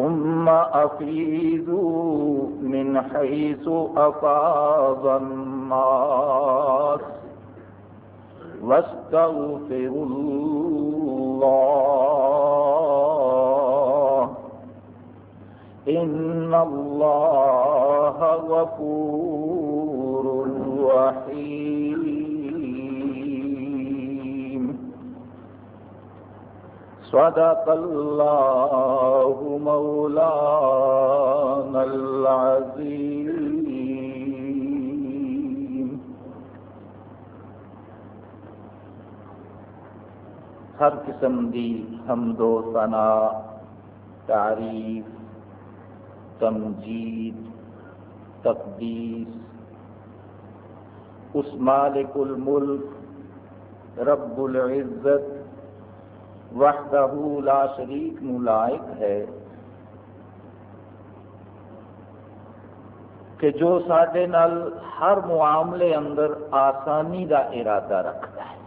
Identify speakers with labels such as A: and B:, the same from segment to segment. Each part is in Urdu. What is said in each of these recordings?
A: ثم أفيدوا من حيث أفاض الناس واستغفروا الله إن الله غفور رحيم صدق الله مولانا العظيم. ہر قسم دی حمد و ثنا، تعریف، تمجید، تقدیس. اس مالک الملک رب العزت وحدہ لا شریک نو ہے۔ کہ جو سڈے نال ہر معاملے اندر آسانی دا ارادہ رکھتا ہے،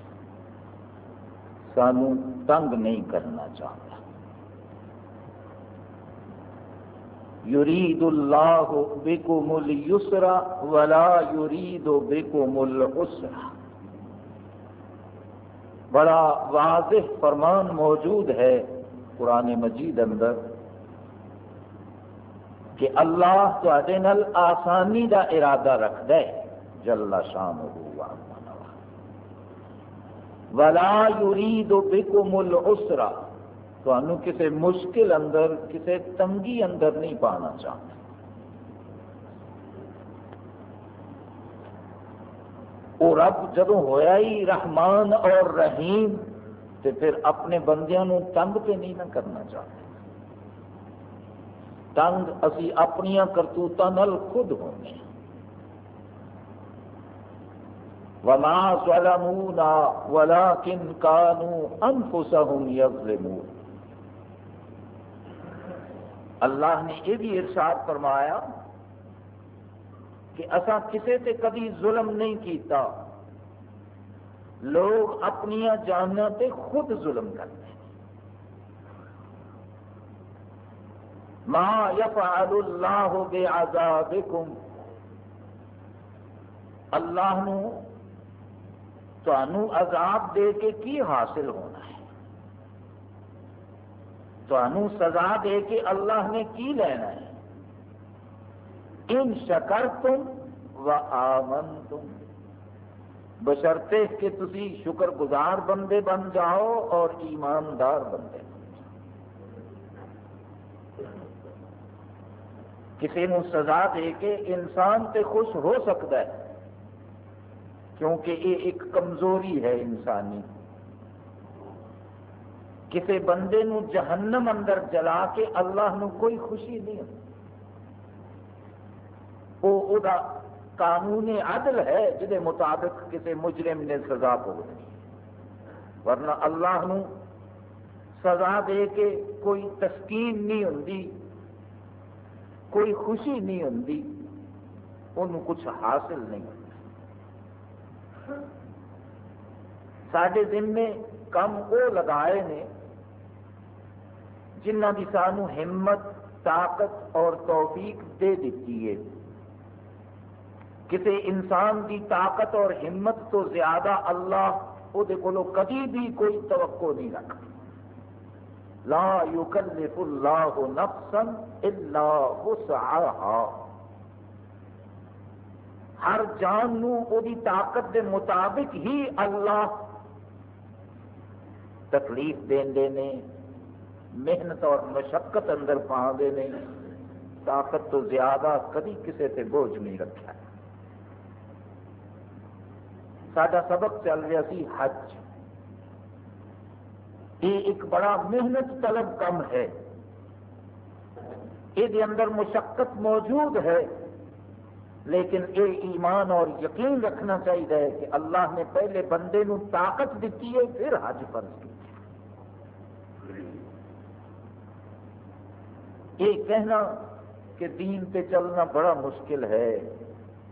A: سانو تنگ نہیں کرنا چاہتا۔ یرید اللہ بکم اليسر ولا یرید بکم العسر بڑا واضح فرمان موجود ہے قرآن مجید اندر کہ اللہ تے نل آسانی دا ارادہ رکھد ہے جل شان ولا یرید بکم العسر۔ تمہوں کسی مشکل اندر کسی تنگی اندر نہیں پانا چاہتا وہ رب جدو ہویا ہی رحمان اور رحیم تو پھر اپنے بندیاں نو تنگ پہ نہیں نہ کرنا چاہتے۔ تنگ اسی اپنی کرتوتوں خود ہونے۔ وما ظلمونا ولكن كانوا انفسهم يظلمون۔ اللہ نے یہ بھی ارشاد فرمایا کہ اصا کسے تے کبھی ظلم نہیں کیتا۔ لوگ اپنی جانوں تے خود ظلم کرتے ہیں۔ ما یفعل اللہ بعذابکم اللہ نو تو عذاب دے کے کی حاصل ہونا ہے؟ تو سزا دے کے اللہ نے کی لینا ہے؟ ان شکر تم و آمن تم بشرتے کہ تسی شکر گزار بندے بن جاؤ اور ایماندار بندے بن جاؤ۔ کسی نو سزا دے کے انسان تے خوش ہو سکتا ہے، کیونکہ یہ ایک کمزوری ہے انسانی۔ کسی بندے نو جہنم اندر جلا کے اللہ نو کوئی خوشی نہیں ہوتی۔ وہ دا قانون عدل ہے جہد مطابق کسی مجرم نے سزا پوگنی ورنہ اللہ نو سزا دے کے کوئی تسکین نہیں ہوتی کوئی خوشی نہیں ہوتی انہوں کچھ حاصل نہیں ہوتا سڈے دن میں کم وہ لگائے نے جنہ کی سانو ہمت، طاقت اور توفیق دے دیتی ہے۔ کسی انسان کی طاقت اور ہمت تو زیادہ اللہ وہ کبھی بھی کوئی توقع نہیں رکھتا۔ لا یکلف اللہ نفسا الا وسعها ہر جان نو او دی طاقت دے مطابق ہی اللہ تکلیف دے نے، محنت اور مشقت اندر پا دے نے۔ طاقت تو زیادہ کدی کسی سے بوجھ نہیں رکھا سڈا سبق چل رہا سی حج۔ یہ ایک بڑا محنت طلب کم ہے۔ یہ اندر مشقت موجود ہے، لیکن یہ ایمان اور یقین رکھنا چاہیے کہ اللہ نے پہلے بندے نو طاقت دیتی ہے، پھر حج فرض۔ کی یہ کہنا کہ دین پہ چلنا بڑا مشکل ہے۔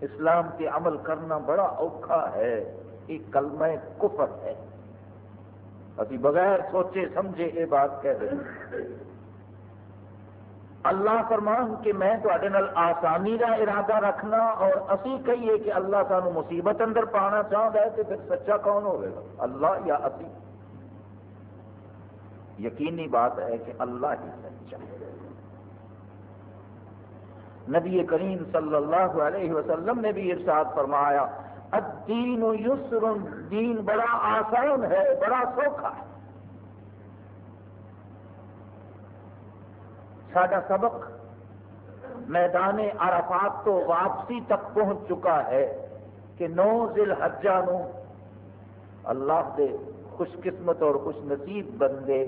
A: اسلام کے عمل کرنا بڑا اوکھا ہے، یہ کلمہ کفر ہے۔ ابھی بغیر سوچے سمجھے یہ بات کہہ رہے ہیں۔ اللہ فرمان کہ میں آسانی کا ارادہ رکھنا اور اسی کہیے کہ اللہ سانو مصیبت اندر پانا چاہتا ہے تو پھر سچا کون ہوگا اللہ یا اسی؟ یقینی بات ہے کہ اللہ ہی سچا نبی کریم صلی اللہ علیہ وسلم نے بھی ارشاد فرمایا، الدین یسر، دین بڑا آسان ہے، بڑا سوکھا ہے۔ سڈا سبق میدان عرفات تو واپسی تک پہنچ چکا ہے کہ نو ذل حجا نو اللہ دے خوش قسمت اور خوش نصیب بندے۔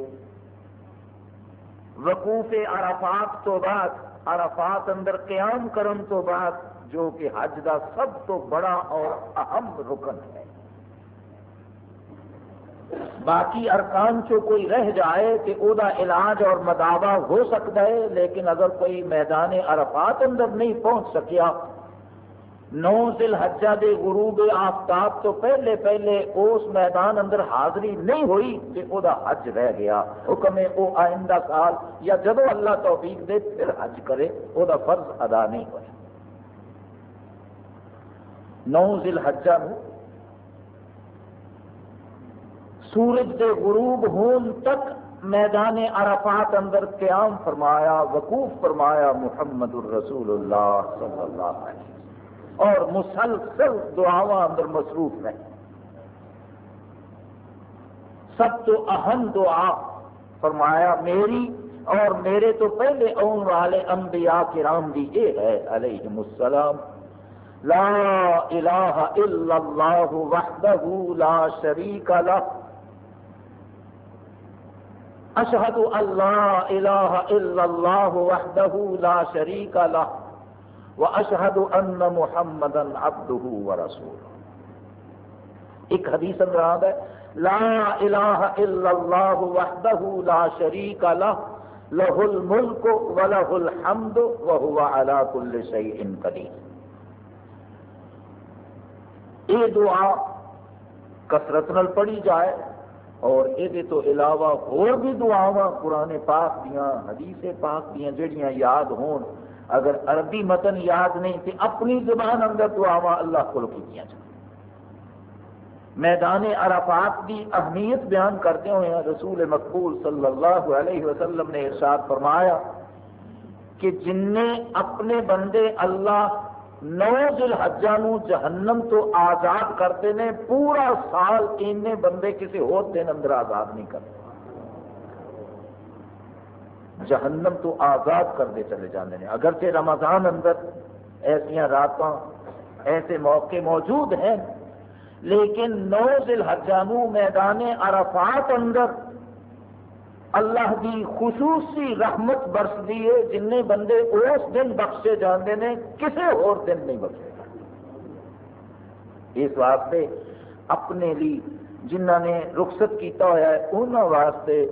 A: وقوف عرفات تو بعد عرفات اندر قیام کرن تو بعد جو کہ حج دا سب تو بڑا اور اہم رکن ہے۔ باقی ارکان چو کوئی رہ جائے کہ او دا علاج اور مداوع ہو سکتا ہے، لیکن اگر کوئی میدان عرفات اندر نہیں پہنچ سکیا نو ذل حجہ دے غروب آفتاب تو پہلے پہلے اس میدان اندر حاضری نہیں ہوئی کہ او دا حج رہ گیا. حکم ہے او آئندہ سال یا جب اللہ توفیق دے پھر حج کرے، او دا فرض ادا نہیں ہوا نو ذل حجہ نو سورج دے غروب ہون تک میدان عرفات اندر قیام فرمایا، وقوف فرمایا محمد الرسول اللہ صلی اللہ علیہ وسلم اور مسلسل دعاواں اندر مصروف رہے۔ سب تو اہم دعا فرمایا، میری اور میرے تو پہلے اون والے انبیاء کرام بھی یہ ہے علیہ السلام۔ لا الہ الا اللہ وحدہ لا شریک لہ۔ اشہد اللہ الہ الا اللہ وحدہ لا شریک لہ۔ واشہد ان محمدا عبدہ ورسولہ ایک حدیث اندر آتا ہے، لا الہ الا اللہ وحدہ لا شریک لہ لہ الملک ولہ الحمد وهو على كل شيء قدیر یہ دعا کثرت نال پڑھی جائے اور یہ تو علاوہ اور بھی دعاواں قرآن پاک دیا حدیث پاک دیا جڑیاں یاد ہون۔ اگر عربی متن یاد نہیں تو اپنی زبان اندر دعاواں اللہ کو کی جائیں میدان عرفات کی اہمیت بیان کرتے ہوئے رسول مقبول صلی اللہ علیہ وسلم نے ارشاد فرمایا کہ جن نے اپنے بندے اللہ نو دل حجا جہنم تو آزاد کرتے ہیں، پورا سال این بندے کسی اور دن اندر آزاد نہیں کرتے۔ جہنم تو آزاد کرتے چلے جاتے ہیں۔ اگرچہ رمضان اندر ایسا رات ایسے موقع موجود ہیں، لیکن نو دل حجا میدان عرفات اندر اللہ کی خصوصی رحمت برس ہے۔ جن بندے اس دن بخشے جاندے نے کسی اور دن نہیں بخشے۔ اس واسطے اپنے لیے جنہ نے رخصت کیتا ہوا ہے انہوں واسطے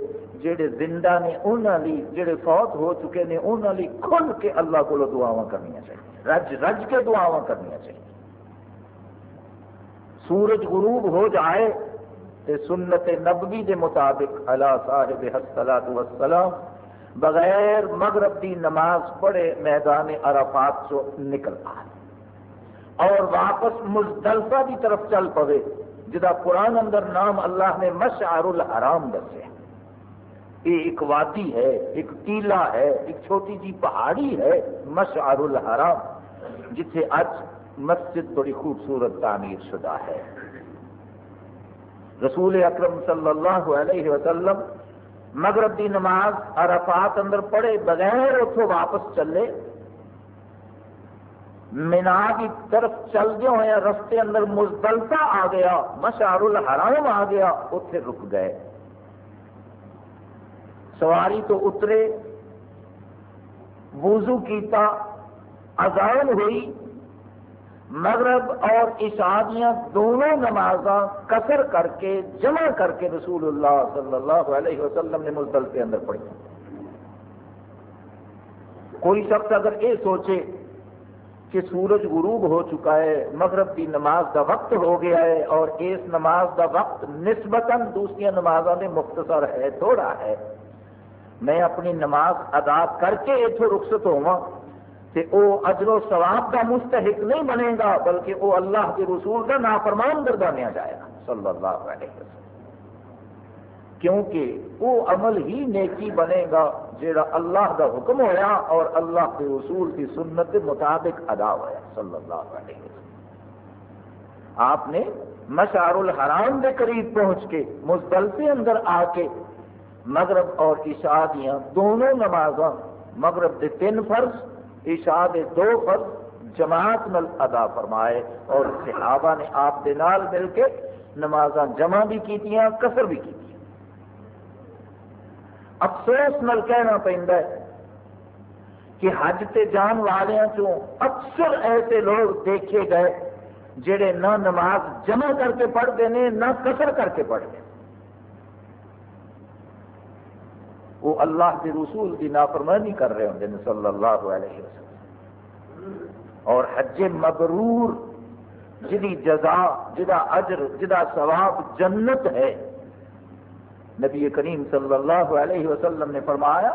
A: جڑے زندہ نے انہوں لی جڑے فوت ہو چکے نے انہوں لی کھل کے اللہ کو دعاواں کرنی چاہیے۔ رج رج کے دعاواں کرنی چاہیے۔ سورج غروب ہو جائے تے سنت نبوی دے مطابق اللہ صاحب حسلات وسلام بغیر مغرب دی نماز پڑھے میدان عرفات چو نکل آئے۔ اور واپس مزدلفہ دی طرف چل پوے جدا قرآن اندر نام اللہ نے مشعر الحرام دسے۔ یہ ایک وادی ہے، ایک ٹیلا ہے، ایک چھوٹی جی پہاڑی ہے، مشعر الحرام، جتھے اج مسجد بڑی خوبصورت تعمیر شدہ ہے۔ رسول اکرم صلی اللہ علیہ وسلم مغرب دی نماز عرفات اندر پڑھے بغیر اتوں واپس چلے۔ مینا کی طرف چلتے ہوئے رستے اندر مزدلفہ آ گیا مشار الحرام آ گیا اتنے رک گئے۔ سواری تو اترے، وضو کیتا، اذان ہوئی، مغرب اور عشادیاں دونوں نماز قصر کر کے، جمع کر کے رسول اللہ صلی اللہ علیہ وسلم نے ملتل کے اندر پڑھی۔ کوئی شخص اگر یہ سوچے کہ سورج غروب ہو چکا ہے، مغرب کی نماز کا وقت ہو گیا ہے اور اس نماز کا وقت نسبتاً دوسری نمازوں میں مختصر ہے، تھوڑا ہے میں اپنی نماز ادا کر کے اتوں رخصت ہوا کہ وہ اجر و ثواب کا مستحق نہیں بنے گا، بلکہ وہ اللہ کے رسول کا نافرمان گردانیا جائے گا۔ صلی اللہ علیہ وسلم۔ کیونکہ وہ عمل ہی نیکی بنے گا جڑا اللہ کا حکم ہویا اور اللہ کے رسول کی سنت کے مطابق ادا ہوا صلی اللہ علیہ وسلم۔ آپ نے مشعر الحرام کے قریب پہنچ کے مزدل سے اندر آ کے مغرب اور عشاء دیا دونوں نماز مغرب کے تین فرض، عشاء کے دو فرض جماعت نل ادا فرمائے اور صحابہ نے آپ کے نال مل کے نماز جمع بھی کی کسر بھی کی افسوس نل کہنا پہنتا ہے کہ حج تے جان والوں چوں اکثر ایسے لوگ دیکھے گئے جڑے نہ نماز جمع کر کے پڑھتے ہیں نہ کسر کر کے پڑھتے۔ ہیں وہ اللہ کے رسول کی نافرمانی کر رہے ہوں صلی اللہ علیہ وسلم۔ اور حج مبرور، جدی جزا جدا اجر جدا ثواب جنت ہے۔ نبی کریم صلی اللہ علیہ وسلم نے فرمایا،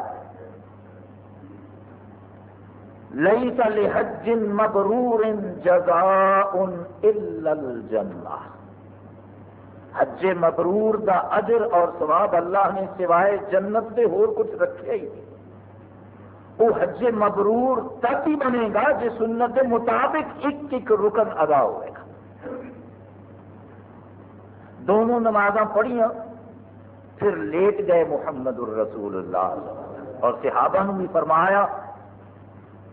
A: ليس لحج مبرور جزاء الا الجنہ حج مبرور دا اجر اور ثواب اللہ نے سوائے جنت سے اور کچھ رکھے ہی وہ حج مبرور تک ہی بنے گا جس سنت کے مطابق ایک ایک رکن ادا ہوئے گا۔ دونوں نمازاں پڑھیاں، پھر لیٹ گئے محمد الرسول اللہ۔ اور صحابہ نے بھی فرمایا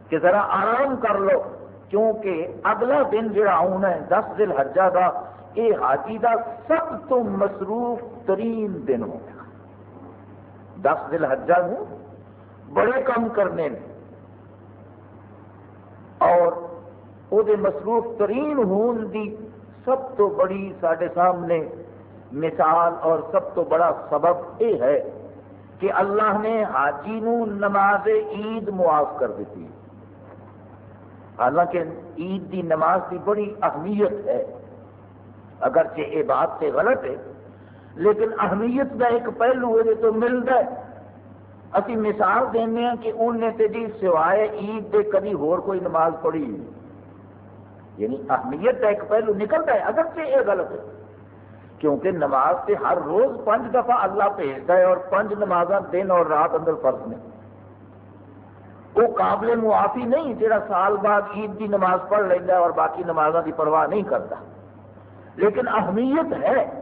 A: کہ ذرا آرام کر لو، کیونکہ اگلا دن جڑا آنا ہے، دس دل حجا کا یہ حاجی کا سب تو مصروف ترین دن ہوگا دس دل حجا میں بڑے کام کرنے نے اور وہ مصروف ترین ہون دی سب تو بڑی سارے سامنے مثال اور سب تو بڑا سبب یہ ہے کہ اللہ نے حاجی نو نماز عید معاف کر دیتی۔ حالانکہ عید دی نماز کی بڑی اہمیت ہے۔ اگرچہ یہ بات سے غلط ہے، لیکن اہمیت کا ایک پہلو یہ تو ملتا ہے۔ ابھی مثال دینا کہ انہیں تے جی سوائے عید دے کبھی ہور کوئی نماز پڑھی یعنی اہمیت کا ایک پہلو نکلتا ہے، اگرچہ یہ غلط ہے۔ کیونکہ نماز سے ہر روز پانچ دفعہ اللہ بھیجتا ہے اور پانچ نماز دن اور رات اندر فرض میں وہ قابل معافی نہیں جہاں سال بعد عید کی نماز پڑھ لینا اور باقی نمازوں کی پرواہ نہیں کرتا۔ لیکن اہمیت ہے۔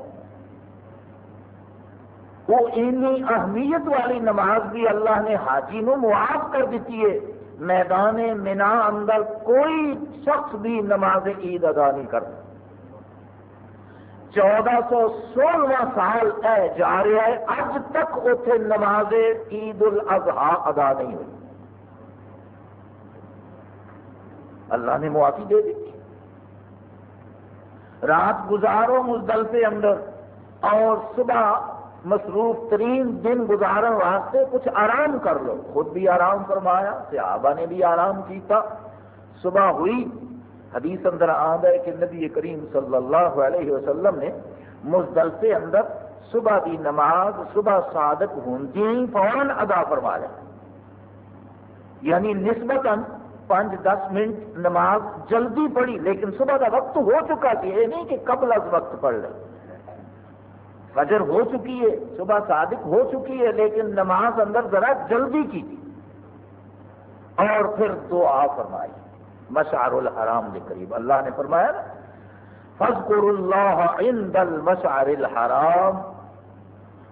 A: وہ اہمیت والی نماز بھی اللہ نے حاجی نو معاف کر دیتی ہے۔ میدان مینا اندر کوئی شخص بھی نماز عید ادا نہیں کرتا۔ چودہ سو سولہ سال اے جا رہا ہے اج تک اتنے نماز عید الاضحی ادا نہیں ہوئی۔ اللہ نے معافی دے دی رات گزارو مزدل کے اندر اور صبح مصروف ترین دن گزارن واسطے کچھ آرام کر لو۔ خود بھی آرام فرمایا، صحابہ نے بھی آرام کیتا۔ صبح ہوئی، حدیث اندر آد ہے کہ نبی کریم صلی اللہ علیہ وسلم نے مزدل سے اندر صبح کی نماز، صبح صادق ہی فوراً ادا فرمایا یعنی نسبتاً پانچ دس منٹ نماز جلدی پڑھی، لیکن صبح کا وقت ہو چکا تھی یہ نہیں کہ قبل از وقت پڑھ لے۔ فجر ہو چکی ہے، صبح صادق ہو چکی ہے، لیکن نماز اندر ذرا جلدی کی۔ تھی اور پھر دعا فرمائی، مشعر الحرام کے قریب۔ اللہ نے فرمایا نا فضکر اللہ عند المشعر الحرام۔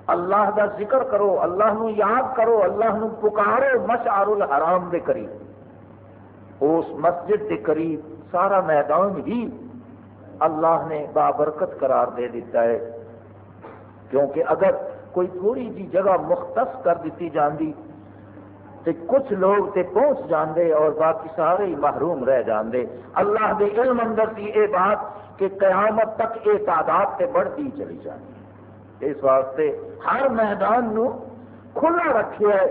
A: اللہ کا ذکر کرو، اللہ نو یاد کرو، اللہ نو پکارو مشعر الحرام کے قریب۔ اس مسجد کے قریب سارا میدان ہی اللہ نے بابرکت قرار دے دیتا ہے۔ کیونکہ اگر کوئی تھوڑی جی جگہ مختص کر دیتی جاندی تو کچھ لوگ تے پہنچ جاندے اور باقی سارے ہی محروم رہ جاندے۔ اللہ دے علم اندر تھی یہ بات کہ قیامت تک یہ تعداد تے بڑھتی چلی جاتی اس واسطے ہر میدان نو کھلا رکھے ہے۔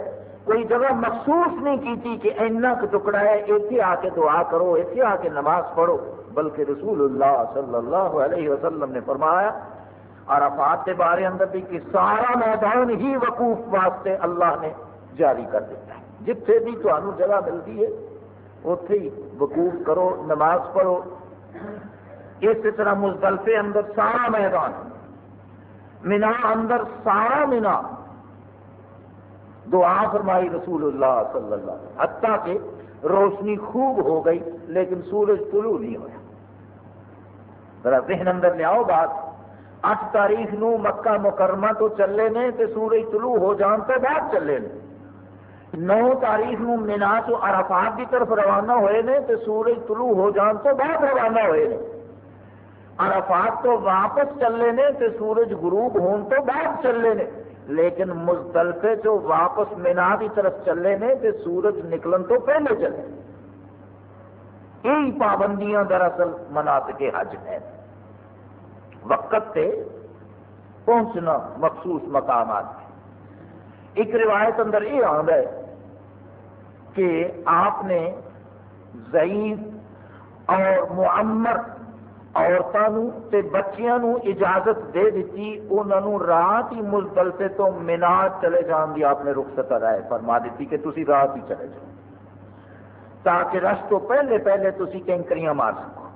A: کوئی جگہ مخصوص نہیں کی تھی کہ اینا کا ٹکڑا ہے اتنے آ کے دعا کرو اتنے آ کے نماز پڑھو۔ بلکہ رسول اللہ صلی اللہ علیہ وسلم نے فرمایا، عرفات کے بارے اندر بھی کہ سارا میدان ہی وقوف واسطے اللہ نے جاری کر دیتا ہے۔ جتھے بھی تمہیں جگہ ملتی ہے اتے ہی وقوف کرو، نماز پڑھو۔ اس طرح مزدلفے اندر سارا میدان مینا اندر سارا مینا دعا فرمائی رسول اللہ صلی اللہ علیہ وسلم۔ حتیٰ کہ روشنی خوب ہو گئی، لیکن سورج طلوع نہیں ہوا۔ ذرا ذہن اندر لیاؤ بات۔ اٹھ تاریخ نو مکہ مکرمہ تو چلے نے تے سورج طلوع ہو جان تو بعد چلے نے۔ نو تاریخ نو مینا تو عرفات کی طرف روانہ ہوئے نے تے سورج طلوع ہو جان تو بعد روانہ ہوئے نے۔ عرفات تو واپس چلے نے تے سورج غروب ہون تو بعد چلے نے۔ لیکن مزدلفے جو واپس مینا کی طرف چلے نے تے سورج نکلن تو پہلے چلے یہی پابندیاں دراصل مناسب کے حج ہے وقت تے پہنچنا مخصوص مقامات ایک روایت اندر یہ آتا ہے کہ آپ نے ضعیف اور معمر عورتوں تے بچیاں نو اجازت دے دیتی انہوں رات ہی مزدلفے تو مینا چلے جان دی آپ نے رخصت رائے فرما دیتی کہ تسی رات ہی چلے جاؤ تاکہ رش تو پہلے پہلے تسی کینکریاں مار سکو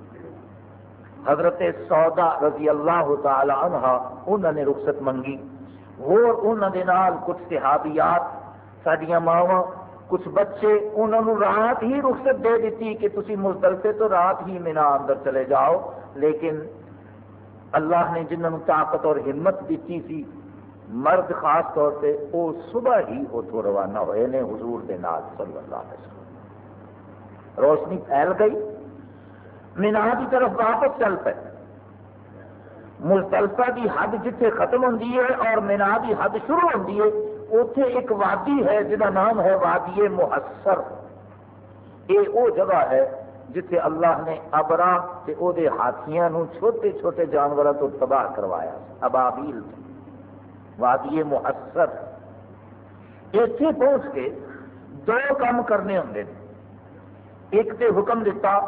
A: حضرت سودا رضی اللہ تعالی عنہ انہوں نے رخصت منگی اور انہوں نے نال کچھ صحابیات سڈیا ماوا کچھ بچے انہوں نے رات ہی رخصت دے دیتی کہ تسی مزدلفے تو رات ہی مینا اندر چلے جاؤ۔ لیکن اللہ نے جنہوں طاقت اور ہمت دیتی سی، مرد خاص طور پہ وہ صبح ہی اتوں روانہ ہوئے نے حضور دے نال صلی اللہ علیہ وسلم۔ روشنی پھیل گئی۔ مینا کی طرف واپس چل پے مستلفہ کی حد جتھے ختم ہوتی ہے اور مینا کی حد شروع ہوتی ہے اتنے ایک وادی ہے جہاں نام ہے وادی محسر۔ یہ وہ جگہ ہے جتھے اللہ نے ابرا دے ہاتھیاں نو چھوٹے چھوٹے جانوروں تو تباہ کروایا۔ ابابیل۔ وادی محسر۔ اتنے پہنچ کے دو کام کرنے ہوں ایک تے حکم دیتا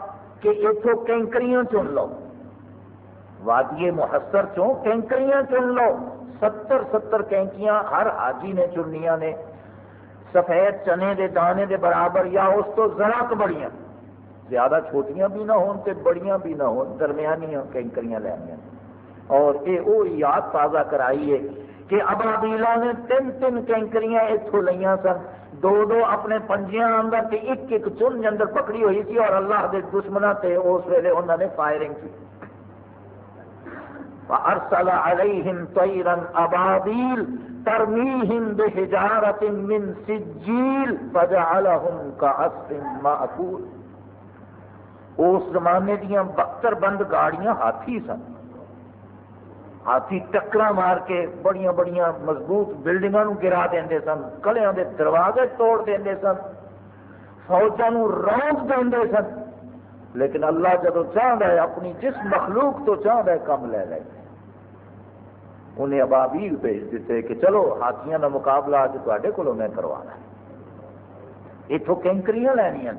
A: کہ اتو کینکریاں چن لو۔ وادی محسر چوں کینکریاں چن لو؟ ستر ستر کینکیاں، ہر حاجی نے چنیا نے، سفید چنے دے، دانے دے برابر، یا اس تو ذرا تو بڑیاں۔ زیادہ چھوٹیاں بھی نہ ہون تے بڑیاں بھی نہ ہون، درمیانیاں کینکریاں لینیاں اور یہ وہ یاد تازہ کرائی ہے کہ ابابیلا نے تین تین کینکریاں اتوں لیا سن۔ دو دو اپنے پنجیاں اندر تے ایک ایک چن اندر پکڑی ہوئی تھی اور اللہ کے دشمنوں تے اس ویلے انہوں نے فائرنگ کی۔ فارسل علیہم طیرا ابابیل ترمیہم بحجارت من سجیل فجعلہم کعصف مأکول اس زمانے دیا بختر بند گاڑیاں ہاتھی سن۔ ہاتھی ٹکرا مار کے بڑی بڑی مضبوط بلڈنگوں گرا دے سن، کلیاں دے دروازے توڑ دے سن فوجوں روک دے سن۔ لیکن اللہ جدو چاہتا ہے، اپنی جس مخلوق تو چاہتا ہے، کم لے لے۔ انہیں ابابیل بھیج دیتے کہ چلو ہاتھیاں کا مقابلہ اج تے کو میں کروانا اتوں کینکریاں لینیاں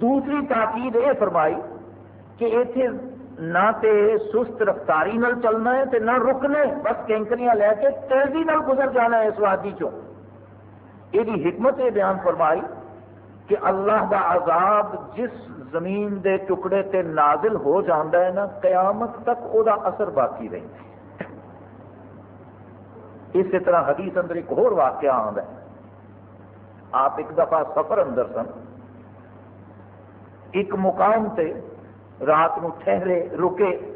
A: دوسری تاکید یہ فرمائی کہ اتنے نہ تے سست رفتاری نال چلنا ہے تے نہ رکنا ہے، بس کینکریاں لے کے تیزی نال گزر جانا ہے اس وادی چوں۔ یہ حکمت یہ بیان فرمائی کہ اللہ دا عذاب جس زمین دے ٹکڑے تے نازل ہو جاندہ ہے نا، قیامت تک او دا اثر باقی رہتا ہے۔ اسی طرح حدیث اندر ایک اور واقعہ آتا ہے۔ آپ ایک دفعہ سفر اندر سن۔ ایک مقام تے رات نو ٹھہرے، رکے۔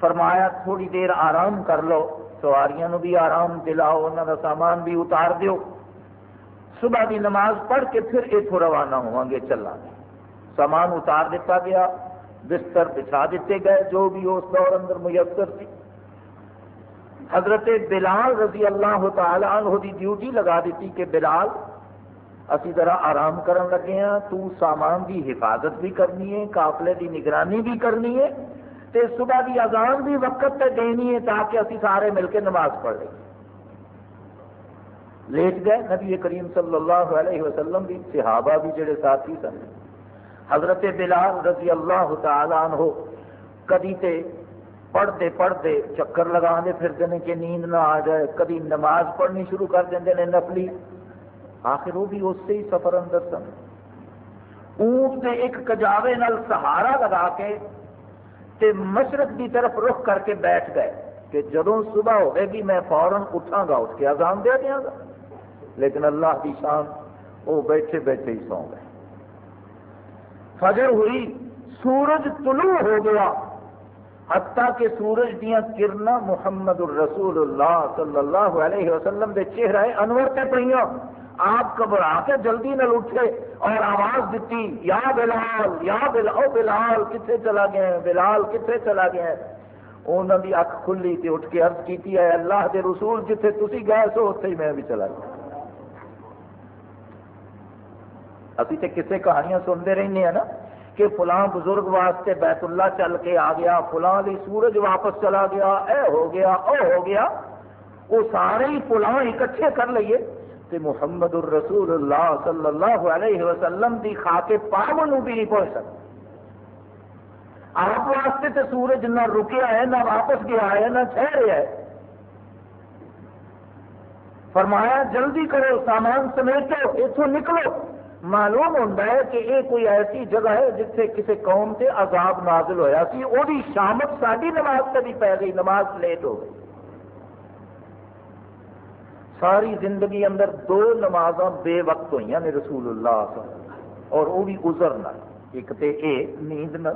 A: فرمایا، تھوڑی دیر آرام کر لو، سواریاں نو بھی آرام دلاؤ انہوں کا سامان بھی اتار دیو۔ صبح کی نماز پڑھ کے پھر اتو روانہ ہوا گے چلا گے۔ سامان اتار دیتا گیا، بستر بچھا دیتے گئے، جو بھی اس دور اندر میسر تھی۔ حضرت بلال رضی اللہ تعالی عنہ دی ڈیوٹی لگا دیتی کہ بلال، اسی ذرا آرام کرن لگے ہیں، تو سامان دی حفاظت بھی کرنی ہے، قافلے دی نگرانی بھی کرنی ہے، تے صبح دی اذان بھی وقت تے دینی ہے تاکہ اسی سارے مل کے نماز پڑھ لیں۔ لیٹ گئے نبی کریم صلی اللہ علیہ وسلم بھی، صحابہ بھی جڑے ساتھی سن۔ حضرت بلال رضی اللہ تعالی عنہ، کدی تے پڑھتے پڑھتے چکر لگا دے پھر کہ نیند نہ آ جائے۔ کدی نماز پڑھنی شروع کر دیں نفلی۔ آخر وہ بھی اس سے ہی سفر اندر سن۔ اونٹ نے ایک کجاوے نال سہارا لگا کے تے مشرق کی طرف رخ کر کے بیٹھ گئے کہ جدو صبح ہوئے گی میں فوراً اٹھا گا اٹھ کے آزام دے دیا گا۔ لیکن اللہ کی شان وہ بیٹھے بیٹھے ہی سو گئے۔ فجر ہوئی، سورج طلوع ہو گیا۔ حتیٰ کہ سورج دیا کرنا محمد الرسول اللہ صلی اللہ علیہ وسلم کے چہرے انور سے پہ آپ گھبرا کے جلدی نہ اٹھے اور آواز دیتی، یا بلال یا بلال بلال کتنے چلا گیا ہے بلال کتنے چلا گیا ہے انہوں نے اک کھلی تھی اٹھ کے عرض کی ہے اللہ کے رسول جتنے تھی گئے سو اتنے ہی میں بھی چلا گیا۔ ابھی تو کسے کہانیاں سنتے رہنے ہیں نا؟ کہ فلاں بزرگ واسطے بیت اللہ چل کے آ گیا، فلاں دی سورج واپس چلا گیا، اے ہو گیا، او ہو گیا۔ وہ سارے ہی فلاں اکٹھے کر لیے۔ کہ محمد الرسول اللہ صلی اللہ علیہ وسلم دی خاک پاون بھی نہیں پہنچ سکتا۔ آپ واسطے تو سورج نہ رکیا ہے، نہ واپس گیا ہے، نہ ٹھہریا ہے۔ فرمایا، جلدی کرو، سامان سمیٹو اتوں نکلو۔ معلوم ہوتا ہے کہ یہ کوئی ایسی جگہ ہے جتنے کسی قوم سے عذاب نازل ہوا سی وہ شامت ساری نماز سے بھی پی گئی، نماز لیٹ ہو گئی۔ ساری زندگی اندر دو نماز بے وقت ہوئی نے رسول اللہ صلی اللہ اور وہ بھی گزر نہ۔ ایک تو یہ نیند نہ۔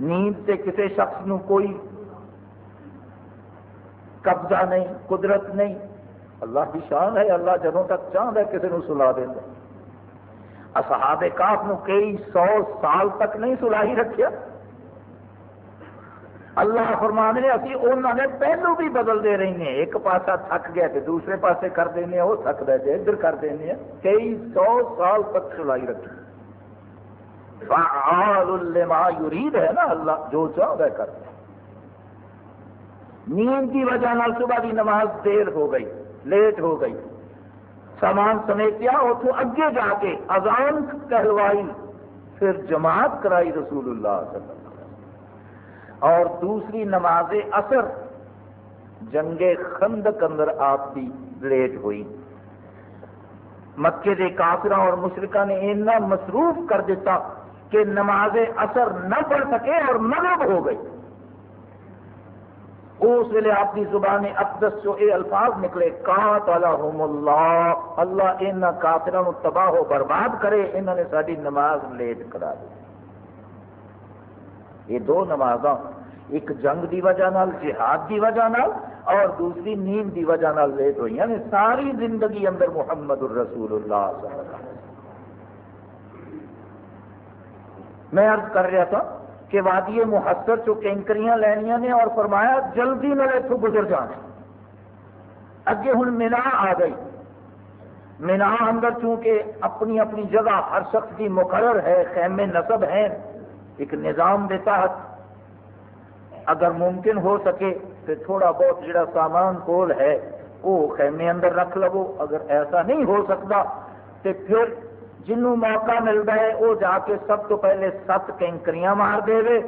A: نیند سے کسی شخص نو کوئی قبضہ نہیں، قدرت نہیں۔ اللہ کی شان ہے، اللہ جدوں تک چاہتا ہے، کسی سلا دینا اصحاب کاف نو کئی سو سال تک نہیں سلا ہی رکھیا۔ اللہ فرمان نے ابھی انہوں نے پہلو بھی بدل دے رہی ہیں۔ ایک پاسا تھک گیا تو دوسرے پاسے کر دینے وہ تھک دے تھے ادھر کر دینے۔ کئی سو سال تک سلائی رکھی۔ فعال لما یرید ہے نا اللہ، جو چاہتا ہے کر۔ نیند کی وجہ صبح کی نماز دیر ہو گئی۔ لیٹ ہو گئی۔ سامان سمیتیا اتو اگے جا کے اذان کہلوائی، پھر جماعت کرائی رسول اللہ صلی اللہ علیہ وسلم۔ اور دوسری نماز اثر جنگ خندق اندر آپ کی لیٹ ہوئی۔ مکے کے کافروں اور مشرقہ نے اتنا مصروف کر دیتا کہ نماز اثر نہ پڑھ سکے اور مغرب ہو گئی۔ اس ویلے آپ کی زبان اقدس جو اے الفاظ نکلے، قاتلہم اللہ اللہ ان کافروں تباہ و برباد کرے، انہوں نے ساری نماز لیٹ کرا دی۔ یہ دو نمازاں، ایک جنگ دی وجہ نال، جہاد دی وجہ نال، اور دوسری نیند دی وجہ نال لیٹ ہوئی۔ یعنی ساری زندگی اندر محمد الرسول اللہ صلی اللہ علیہ وسلم۔ میں عرض کر رہا تھا کہ وادی محسر چو کینکریاں لینیاں نے اور فرمایا جلدی نال اتوں گزر جانا اگے ہوں مینا آ گئی۔ مینا اندر چونکہ اپنی اپنی جگہ ہر شخص کی مقرر ہے خیمے نصب ہیں، ایک نظام کے تحت۔ اگر ممکن ہو سکے تو تھوڑا بہت جڑا سامان کول ہے وہ خیمے اندر رکھ لو۔ اگر ایسا نہیں ہو سکتا تو پھر جنوں موقع ملتا ہے وہ جا کے سب تو پہلے ست کینکریاں مار دے۔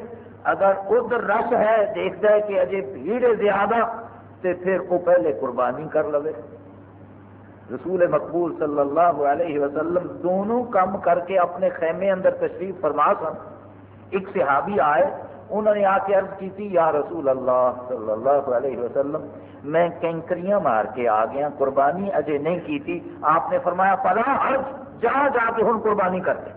A: اگر ادھر رش ہے، دیکھتا ہے کہ اجے بھیڑ زیادہ تو پھر وہ پہلے قربانی کر لو رسول مقبول صلی اللہ علیہ وسلم دونوں کام کر کے اپنے خیمے اندر تشریف فرما سن۔ ایک صحابی آئے، انہوں نے آ کے عرض کی تھی، یا رسول اللہ صلی اللہ علیہ وسلم، میں کینکریاں مار کے آ گیا، قربانی اجے نہیں کی تھی۔ آپ نے فرمایا پلا عرض جہاں جا کے ہوں قربانی کرتے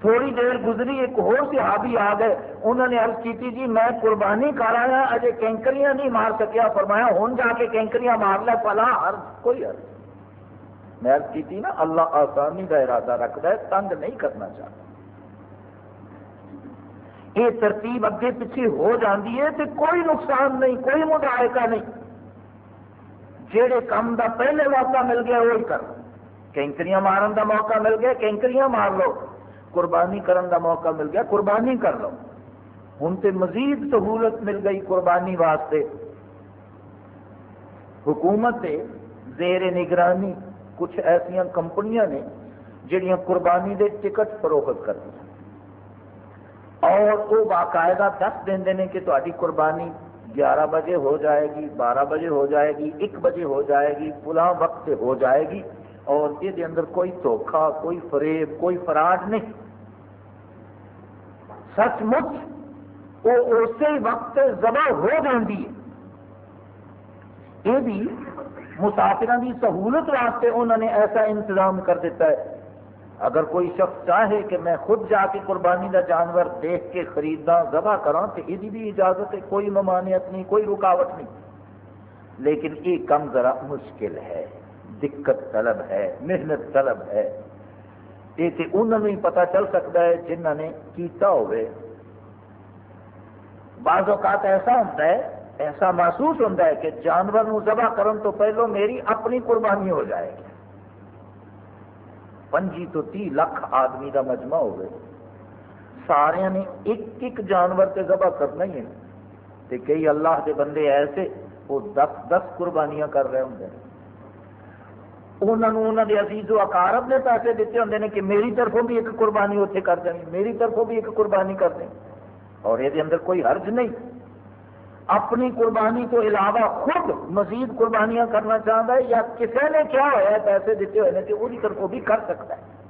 A: تھوڑی دیر گزری، ایک اور صحابی آ گئے، انہوں نے عرض کی جی میں قربانی کر آیا اجے کینکریاں نہیں مار سکیا۔ فرمایا ہوں جا کے کینکریاں مار لے پلا عرض، کوئی عرض میں عرض کی نا، اللہ آسانی کا ارادہ رکھتا ہے، تنگ نہیں کرنا چاہتا۔ یہ ترتیب اگے پیچھے ہو جاتی ہے تو کوئی نقصان نہیں، کوئی مدائقہ نہیں۔ جہے کام کا پہلے موقع مل گیا، وہی کر۔ کینکریاں مارن کا موقع مل گیا، کینکریاں مار لو۔ قربانی کرن کا موقع مل گیا، قربانی کر لو۔ ہوں تو مزید سہولت مل گئی قربانی واسطے۔ حکومت زیر نگرانی کچھ ایسا کمپنیاں نے جہاں قربانی دے ٹکٹ فروخت کر دیا اور وہ باقاعدہ دس دیں کہ تاری قربانی گیارہ بجے ہو جائے گی، بارہ بجے ہو جائے گی، ایک بجے ہو جائے گی، فلاں وقت ہو جائے گی۔ اور یہ اندر کوئی دھوکھا کوئی فریب، کوئی فراڈ نہیں۔ سچ مچ وہ اسی وقت ذبح ہو جاتی ہے۔ یہ بھی مسافروں کی سہولت واسطے انہوں نے ایسا انتظام کر دیتا ہے۔ اگر کوئی شخص چاہے کہ میں خود جا کے قربانی کا جانور دیکھ کے خریدا ذبح کرا تو یہ بھی اجازت ہے، کوئی ممانعت نہیں، کوئی رکاوٹ نہیں۔ لیکن یہ کم ذرا مشکل ہے۔ دقت طلب ہے، محنت طلب ہے۔ یہ تو انہوں نے پتا چل سکتا ہے جنہوں نے کیتا ہوئے بعض اوقات ایسا ہوتا ہے، ایسا محسوس ہوتا ہے کہ جانور ذبح کرن تو پہلو میری اپنی قربانی ہو جائے گی۔ پنجی تو تی لاکھ آدمی کا مجمع ہوئے سارے نے ایک ایک جانور سے ذبح کرنا ہی ہے۔ تے کئی اللہ کے بندے ایسے، وہ دس دس قربانیاں کر رہے ہوں انہوں نے عزیز و اکارب نے پیسے دیتے ہوں کہ میری طرفوں بھی ایک قربانی اتنے کر دیں، میری طرفوں بھی ایک قربانی کر دیں۔ اور یہ اندر کوئی حرج نہیں۔ اپنی قربانی کو علاوہ خود مزید قربانیاں کرنا چاہتا ہے یا کسی نے کیا ہوا ہے پیسے دیتے ہوئے کہ وہی طرف بھی کر سکتا ہے۔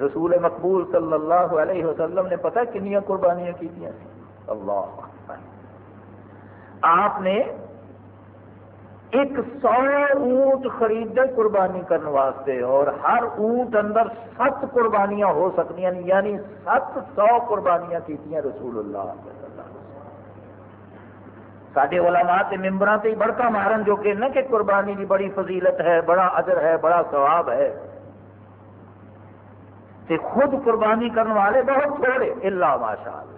A: رسول مقبول صلی اللہ علیہ وسلم نے پتا کنیا قربانیاں کی اللہ آپ نے ایک سو اونٹ خریدے قربانی کرنے واسطے اور ہر اونٹ اندر سات قربانیاں ہو سکتی یعنی سات سو قربانیاں کی رسول اللہ سارے علماء تے ممبر سے بڑکا مارن جو کہ کہ قربانی کی بڑی فضیلت ہے، بڑا اجر ہے، بڑا ثواب ہے۔ تے خود قربانی کرنے والے بہت تھوڑے اللہ ماشاء اللہ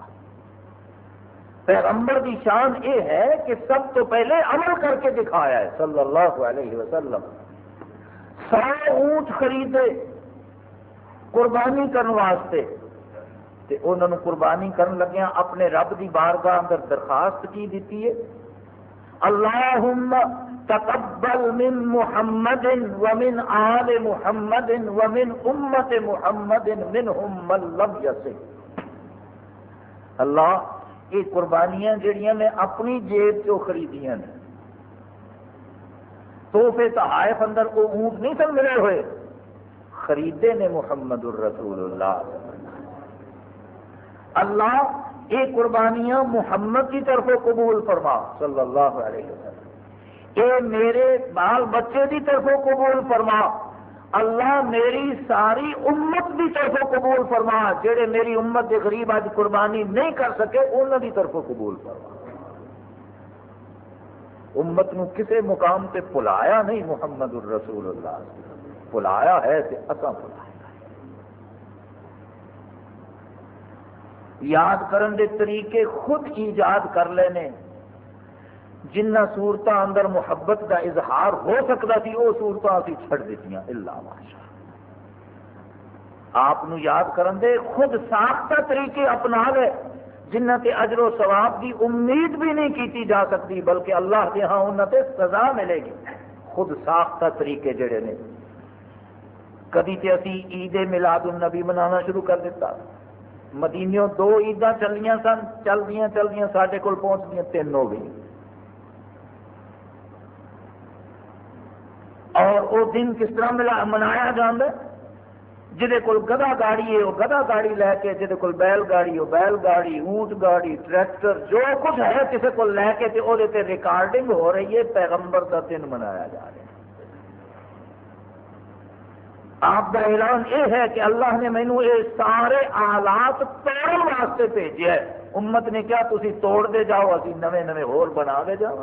A: پیغمبر کی شان یہ ہے کہ سب تو پہلے عمل کر کے دکھایا ہے، صلی اللہ علیہ وسلم۔ سو اونٹ خریدے، قربانی کرنے واسطے۔ تے انہوں نے قربانی کرن لگیا اپنے رب دی بارگاہ اندر درخواست کی دیتی ہے۔ اللہم تقبل من محمد ومن آل محمد ومن امت محمد منہم من لم یسن۔ اللہ یہ قربانیاں جڑیاں میں اپنی جیب چو خریدیاں نے۔ توحفے تحائف اندر وہ اونٹ نہیں سن ملے ہوئے۔ خریدے نے محمد الرسول اللہ۔ اللہ، یہ قربانیاں محمد کی طرف قبول فرما، صلی اللہ علیہ وسلم۔ اے میرے بال بچے کی طرف قبول فرما۔ اللہ میری ساری امت کی طرف قبول فرما جہے میری امت کے غریب اج قربانی نہیں کر سکے انہوں کی طرف قبول فرما۔ امت نو کسے مقام سے پلایا نہیں محمد الرسول اللہ۔ پلایا ہے تو اصا پلایا یاد کرن دے طریقے خود ایجاد کر لینے۔ جنہ صورت اندر محبت کا اظہار ہو سکتا تھی، وہ صورت ابھی چھڑ دیتی اللہ ماشا آپ یاد کرن دے، خود ساختہ طریقے اپنا لے۔ جنہ تے اجر و ثواب کی امید بھی نہیں کیتی جا سکتی، بلکہ اللہ کے ہاں انہوں تے سزا ملے گی۔ خود ساختہ طریقے جڑے نے۔ کدی تے اسی عید میلاد النبی منانا شروع کر دیتا۔ مدینیوں دو عیداں چلیاں سن چل دیا چل دیا سارے کول پہنچ دیا تین ہو گئی اور وہ دن کس طرح ملا منایا جانا جہد کول گدا گاڑی ہے، وہ گدا گاڑی لے کے جہد کول بیل گاڑی، وہ بیل گاڑی، اونٹ گاڑی، ٹریکٹر، جو کچھ ہے کسی کو لے کے وہ ریکارڈنگ ہو رہی ہے، پیغمبر کا دن منایا جا رہا ہے۔ آپ کا اعلان یہ ہے کہ اللہ نے مینو یہ سارے آلات توڑ واسطے بھیجے امت نے کیا تھی توڑ دے جاؤ ابھی نئے نئے ہور بنا دے جاؤ۔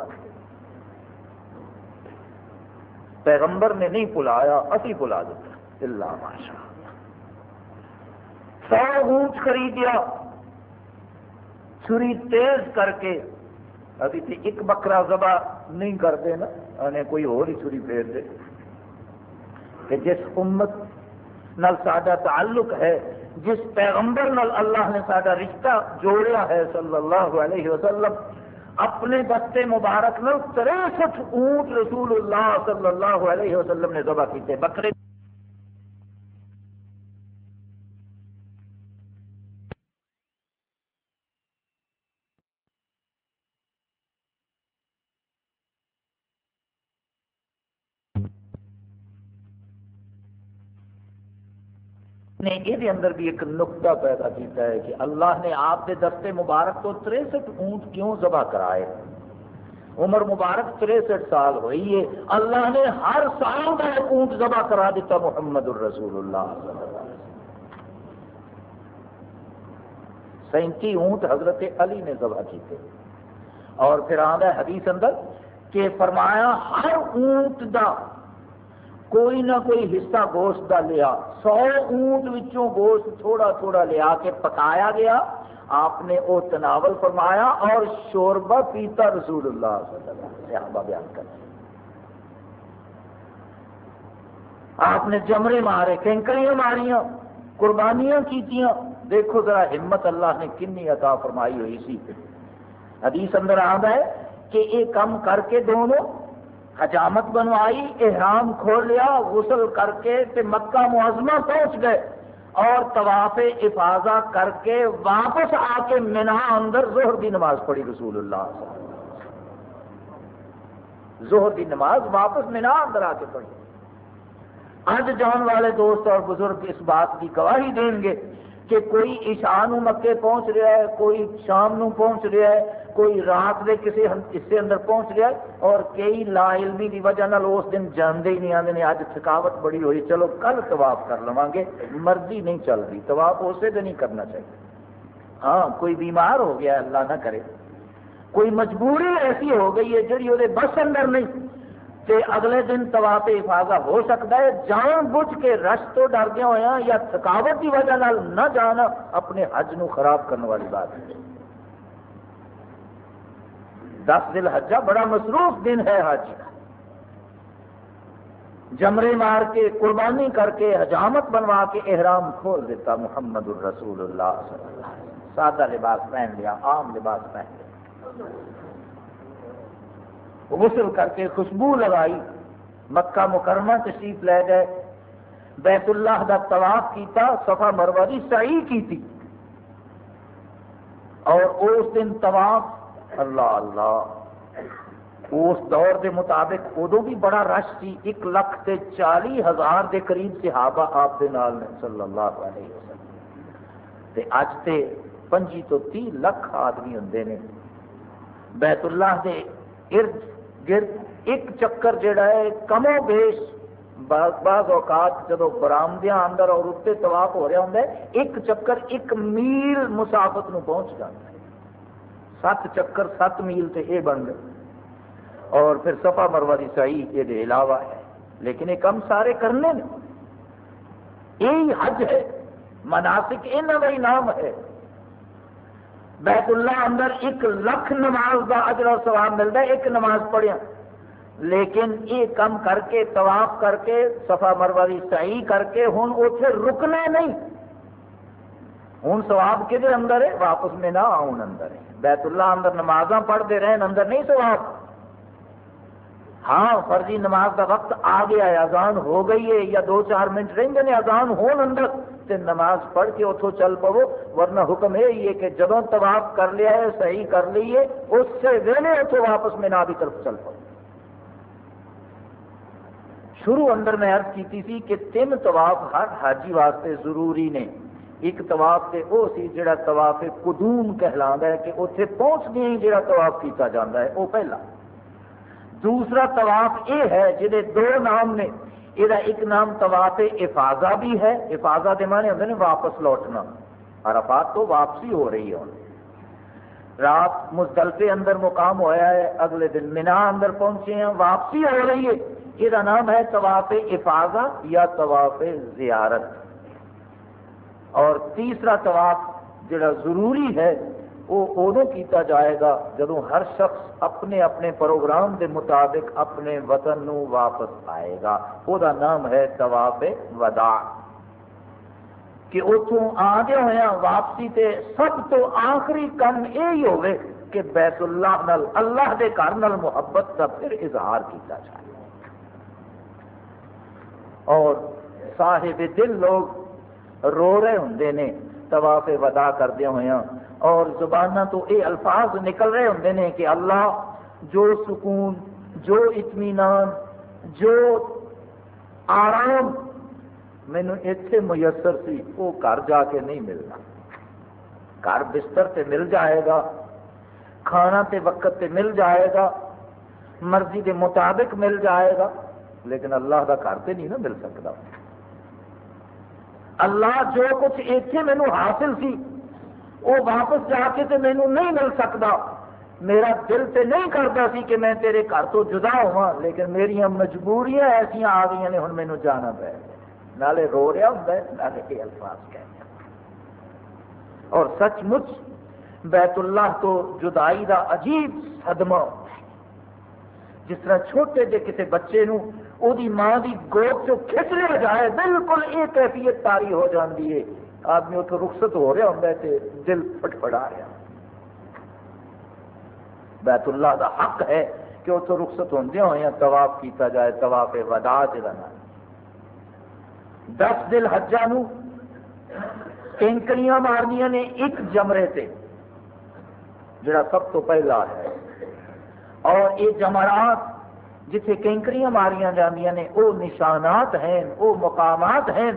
A: پیغمبر نے نہیں بلایا، اسی بلا دیتا۔ اللہ ماشاء سو اونٹ خریدیا چھری تیز کر کے۔ ابھی تھی ایک بکرا زبا نہیں کرتے نا۔ انہیں کوئی اور ہی چھری پھیر دے۔ کہ جس امت نال ساڈا تعلق ہے، جس پیغمبر نال اللہ نے ساڈا رشتہ جوڑیا ہے صلی اللہ علیہ وسلم اپنے بستے مبارک میں تریسٹھ اونٹ رسول اللہ صلی اللہ علیہ وسلم نے ذبح کیتے، بکرے یہ اندر بھی ایک نقطہ پیدا کیتا ہے کہ اللہ نے آپ کے دستے مبارک تو تریسٹھ اونٹ کیوں ذبح کرائے؟ عمر مبارک تریسٹھ سال ہوئی ہے، اللہ نے ہر سال کا ایک اونٹ ذبح کرا دیتا محمد الرسول اللہ سینتی اونٹ حضرت علی نے ذبح کیتے۔ اور پھر آدھا حدیث اندر کہ فرمایا ہر اونٹ دا کوئی نہ کوئی حصہ گوشت کا لیا۔ سو اونٹ وچوں گوشت تھوڑا تھوڑا لیا کے پکایا گیا۔ آپ نے وہ تناول فرمایا اور شوربہ پیتا رسول اللہ صلی اللہ علیہ وسلم۔ بیان کر آپ نے جمرے مارے کنکریاں ماریاں، قربانیاں کیتیاں۔ دیکھو ذرا ہمت اللہ نے کنی عطا فرمائی ہوئی سی۔ حدیث اندر آتا ہے کہ یہ کم کر کے دونوں حجامت بنوائی، احرام کھول لیا، غسل کر کے تے مکہ معظمہ پہنچ گئے۔ اور طواف افاظہ کر کے واپس آ کے مینا اندر زہر کی نماز پڑھی رسول اللہ زہر کی نماز واپس مینا اندر آ کے پڑھی۔ اج جان والے دوست اور بزرگ اس بات کی گواہی دیں گے کہ کوئی عشاء مکے پہنچ رہا ہے، کوئی شام نو پہنچ رہا ہے کوئی رات کے کسی حصے اندر پہنچ گیا اور کئی لا علمی کی وجہ نال اس دن جانے ہی نہیں آتے ہیں اج تھکاوٹ بڑی ہوئی، چلو کل طواف کر لوا گے، مرضی نہیں چل رہی، طواف اسے دن ہی کرنا چاہیے۔ ہاں کوئی بیمار ہو گیا، اللہ نہ کرے۔ کوئی مجبوری ایسی ہو گئی ہے جی وہ بس اندر نہیں کہ اگلے دن طواف افاظہ ہو سکتا ہے۔ جان بوجھ کے رش تو ڈردیا ہوا یا تھکاوٹ کی وجہ نہ جانا، اپنے حج نو خراب کرنے والی بات ہے۔ دس دل حجہ بڑا مصروف دن ہے حج جمرے مار کے، قربانی کر کے، حجامت بنوا کے احرام کھول دیتا محمد الرسول اللہ صلی اللہ علیہ وسلم۔ سادہ لباس پہن لیا، عام لباس پہن لیا۔ غسل کر کے خوشبو لگائی، مکہ مکرمہ تشریف لے گئے۔ بیت اللہ کا طواف کیتا صفا مروا کی سعی کی تھی۔ اور اس دن طواف اللہ اللہ۔ اس دور دے مطابق ادو بھی بڑا رش تھی ایک لاکھ تے چالی ہزار دے قریب صحابہ آپ دے نال نے صلی اللہ علیہ وسلم۔ تے اج تے پنجی تو تی لاکھ آدمی ہوں نے۔ بیت اللہ دے ارد گرد ایک چکر جڑا ہے، کمو بیش بعض اوقات جب برامدیا اندر اور اتنے طواف ہو رہا ہوں ایک چکر ایک میل مسافت نو پہنچ جاتا ہے۔ سات چکر، سات میل تے یہ بن گئے۔ اور پھر سفا مروا کی سائی یہ علاوہ ہے۔ لیکن یہ کم سارے کرنے نے۔ یہی حج ہے۔ مناسک یہاں کا ہی نام ہے۔ بیت اللہ اندر ایک لکھ نماز کا اجر و ثواب ملتا ہے، ایک نماز پڑھیا لیکن یہ کم کر کے، طواف کر کے، صفا مروا کی صحیح کر کے ہوں اتنے رکنا نہیں۔ ہوں سواب کہ اندر ہے؟ واپس میں نہ آن اندر ہے۔ بیت اللہ اندر نماز پڑھتے رہن اندر نہیں سواب ہاں فرضی نماز کا وقت آ گیا ہے، اذان ہو گئی ہے، یا دو چار منٹ رہیں گے، اذان ہون اندر تے نماز پڑھ کے اتوں چل پو ورنہ حکم یہ ہے کہ جب طواف کر لیا ہے، صحیح کر لیے اس سے ویلے اتوں واپس میں نہ طرف چل پو شروع اندر میں عرض کی تھی کہ تین طواف ہر حاجی واسطے ضروری نے۔ ایک طواف سے وہ سی جڑا طواف قدوم کہلا ہے کہ اتنے پہنچ گئی جڑا طواف کیتا جاتا ہے وہ پہلا دوسرا طواف یہ ہے جہے دو نام نے یہ ایک نام طواف افاظہ بھی ہے افاظہ کے معنی ہوتے ہیں واپس لوٹنا عرفات تو واپسی ہو رہی ہے رات مزدلفے اندر مقام ہوا ہے اگلے دن مینا اندر پہنچے ہیں واپسی ہو رہی ہے یہ نام ہے طواف افاظہ یا طواف زیارت اور تیسرا طواف جڑا ضروری ہے، وہ ادو کیتا جائے گا جب ہر شخص اپنے اپنے پروگرام دے مطابق اپنے وطن نو واپس آئے گا۔ وہ نام ہے طواف ودا کہ اتوں آدھے ہوا واپسی تے سب تو آخری کم یہی ہوگی کہ بیت اللہ نل اللہ دے گھر نل محبت کا پھر اظہار کیتا جائے۔ اور صاحب دل لوگ رو رہے ہوں نے طواف ودا کردیا ہوا اور زبانہ تو یہ الفاظ نکل رہے ہوں نے کہ اللہ جو سکون، جو اطمینان، جو آرام مینو اتنے میسر سی وہ گھر جا کے نہیں ملنا۔ گھر بستر تے مل جائے گا، کھانا تے وقت تے مل جائے گا، مرضی کے مطابق مل جائے گا، لیکن اللہ کا گھر تے نہیں نا مل سکتا۔ اللہ جو کچھ اتنے مینو حاصل سی، وہ واپس جا کے تے مینو نہیں مل سکتا۔ میرا دل سے نہیں کرتا سی کہ میں تیرے گھر تو جدا ہوا لیکن میری مجبوریاں ایسا آ گئی نے ہوں مینو جانا پہ نالے رو رہا ہوں نالے یہ الفاظ کہ اور سچ مچ بیت اللہ تو جدائی دا عجیب صدمہ۔ جس طرح چھوٹے جے کسی بچے نو او ماں دی گود چو کھچ لیا جائے بالکل یہ کیفیت تاری ہو جاتی ہے آدمی اتو رخصت ہو رہا ہوں دل پٹ پڑا رہا بیت اللہ دا حق ہے کہ اتو رخصت ہوندے ہوئے طواف کیتا جائے طواف ودا جا دس دل حجا نو کنکریاں مارنیا نے ایک جمرے تے جڑا سب تو پہلا ہے اور یہ جمرات جتھے کینکریاں ماریاں جاندیاں نے وہ نشانات ہیں وہ مقامات ہیں،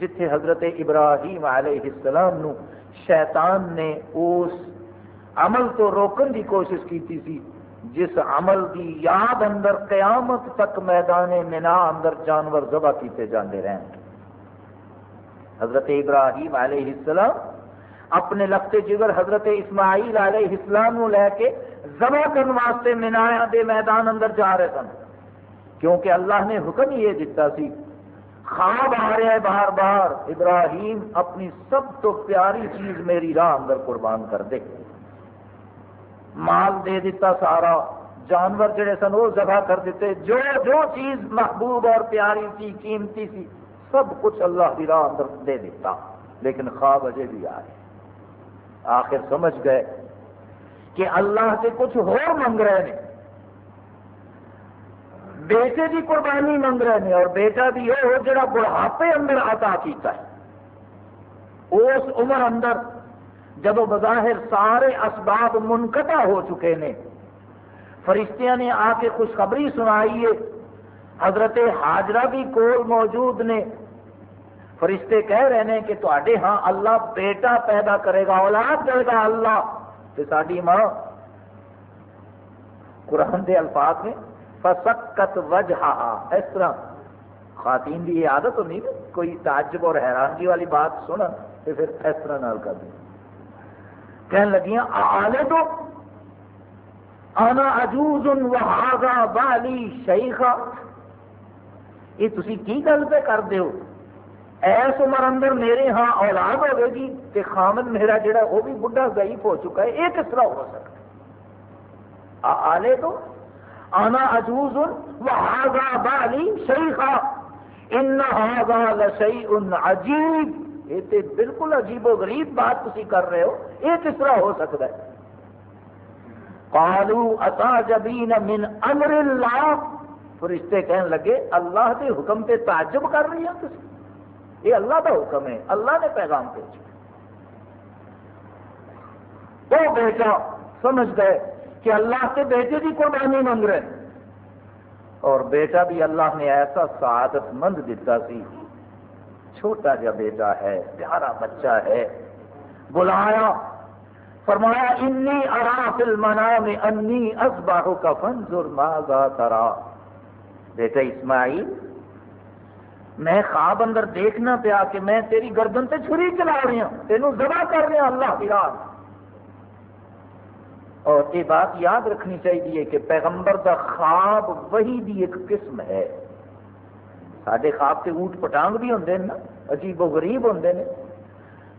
A: جتھے حضرت ابراہیم علیہ السلام نو شیطان نے اس عمل تو روکن کی کوشش کی تھی جس عمل کی یاد اندر قیامت تک میدان منا اندر جانور ذبح کیتے جاندے رہے حضرت ابراہیم علیہ السلام اپنے لگتے جگر حضرت اسماعیل علیہ السلام نو لے کے ذبح کرنے واسطے منایا دے میدان اندر جا رہے سن۔ کیونکہ اللہ نے حکم یہ دیتا سی، خواب آ رہا ہے بار بار، ابراہیم اپنی سب تو پیاری چیز میری راہ اندر قربان کر دے۔ مال دے دیتا سارا، جانور جڑے سن وہ ذبح کر دیتے۔ جو جو چیز محبوب اور پیاری تھی قیمتی سی، سب کچھ اللہ کی راہ اندر دے دیتا لیکن خواب اجے بھی آئے آخر سمجھ گئے۔ کہ اللہ سے کچھ اور منگ رہے ہیں۔ بیٹے کی قربانی منگ رہے ہیں اور بیٹا بھی یہ ہو جڑا بڑھاپے اندر عطا کیتا ہے۔ اس عمر اندر جب بظاہر سارے اسباب منقطع ہو چکے ہیں۔ فرشتیاں نے آ کے خوشخبری سنائی ہے۔ حضرت حاجرہ بھی کول موجود نے۔ فرشتے کہہ رہے ہیں کہ تے ہاں اللہ بیٹا پیدا کرے گا، اولاد کرے گا اللہ۔ تو ساری ماں قرآن دے الفاظ میں فسکت وجہ اس طرح خواتین کی یہ عادت ہونی کوئی تعجب اور حیرانگی والی بات سن تو پھر اس طرح نال کر دیں کہنے لگیاں، آلے تو آنا عجوز وہاگا بالی شیخا یہ تھی کی گل پہ کرتے ہو؟ ایس عمر اندر میرے ہاں اولاد ہوگی جی گی کہ خامد میرا جڑا وہ بھی بڑھا ضعیف ہو چکا ہے یہ کس طرح ہو سکتا آلے تو؟ آنا عجوز وہاگا بالی شیخا، ان ہاگا لشی ان عجیب۔ یہ تو بالکل عجیب و غریب بات تھی کر رہے ہو یہ کس طرح ہو سکتا ہے۔ قالو اتا جبین من امر اللہ۔ فرشتے کہنے لگے، اللہ کے حکم پہ تعجب کر رہی ہیں تھی یہ اللہ کا حکم ہے، اللہ نے پیغام بھیجا۔ وہ بیٹا سمجھ گئے کہ اللہ کے بیٹے کی قربانی منگ رہے اور بیٹا بھی اللہ نے ایسا سعادت مند دیتا سی، چھوٹا جا بیٹا ہے، پیارا بچہ ہے۔ بلایا، فرمایا، انی ارا فل منا میں انی ازباہ کا فنزر ماذا ترا۔ بیٹا اسماعیل میں خواب اندر دیکھنا پیا کہ میں تیری گردن سے چھری چلا رہی ہوں، تینوں ذبح کر رہا اللہ کی رات اور یہ بات یاد رکھنی چاہیے کہ پیغمبر دا خواب وہی دی ایک قسم ہے۔ سارے خواب سے اونٹ پٹانگ بھی ہوں نا، عجیب و غریب ہوں نے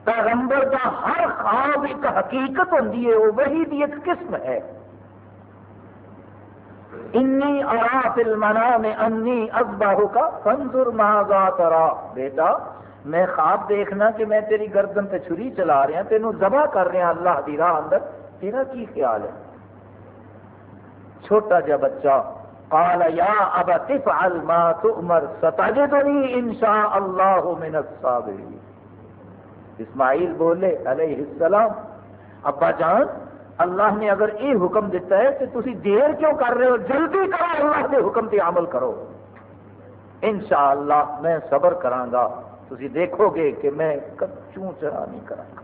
A: پیغمبر دا ہر خواب ایک حقیقت ہوں وہ وہی دی ایک قسم ہے۔ انی ارا فل منا میں انی ازباہ کا فنزر ماغا ترا۔ بیٹا، میں خواب دیکھنا کہ میں تیری گردن پہ چھری چلا رہا تینوں ذبح کر رہا اللہ دی راہ اندر، تیرا کی خیال ہے؟ چھوٹا جا بچہ، قال، یا ابا، تفعل ما تؤمر، ستجدنی انشاء اللہ من الصابرین۔ اسماعیل بولے، علیہ السلام، ابا جان اللہ نے اگر یہ حکم دیتا ہے تو تھی دیر کیوں کر رہے ہو؟ جلدی کرو، اللہ کے حکم پہ عمل کرو۔ انشاءاللہ میں صبر کرانگا تھی دیکھو گے کہ میں کچوں چرا نہیں کروں گا۔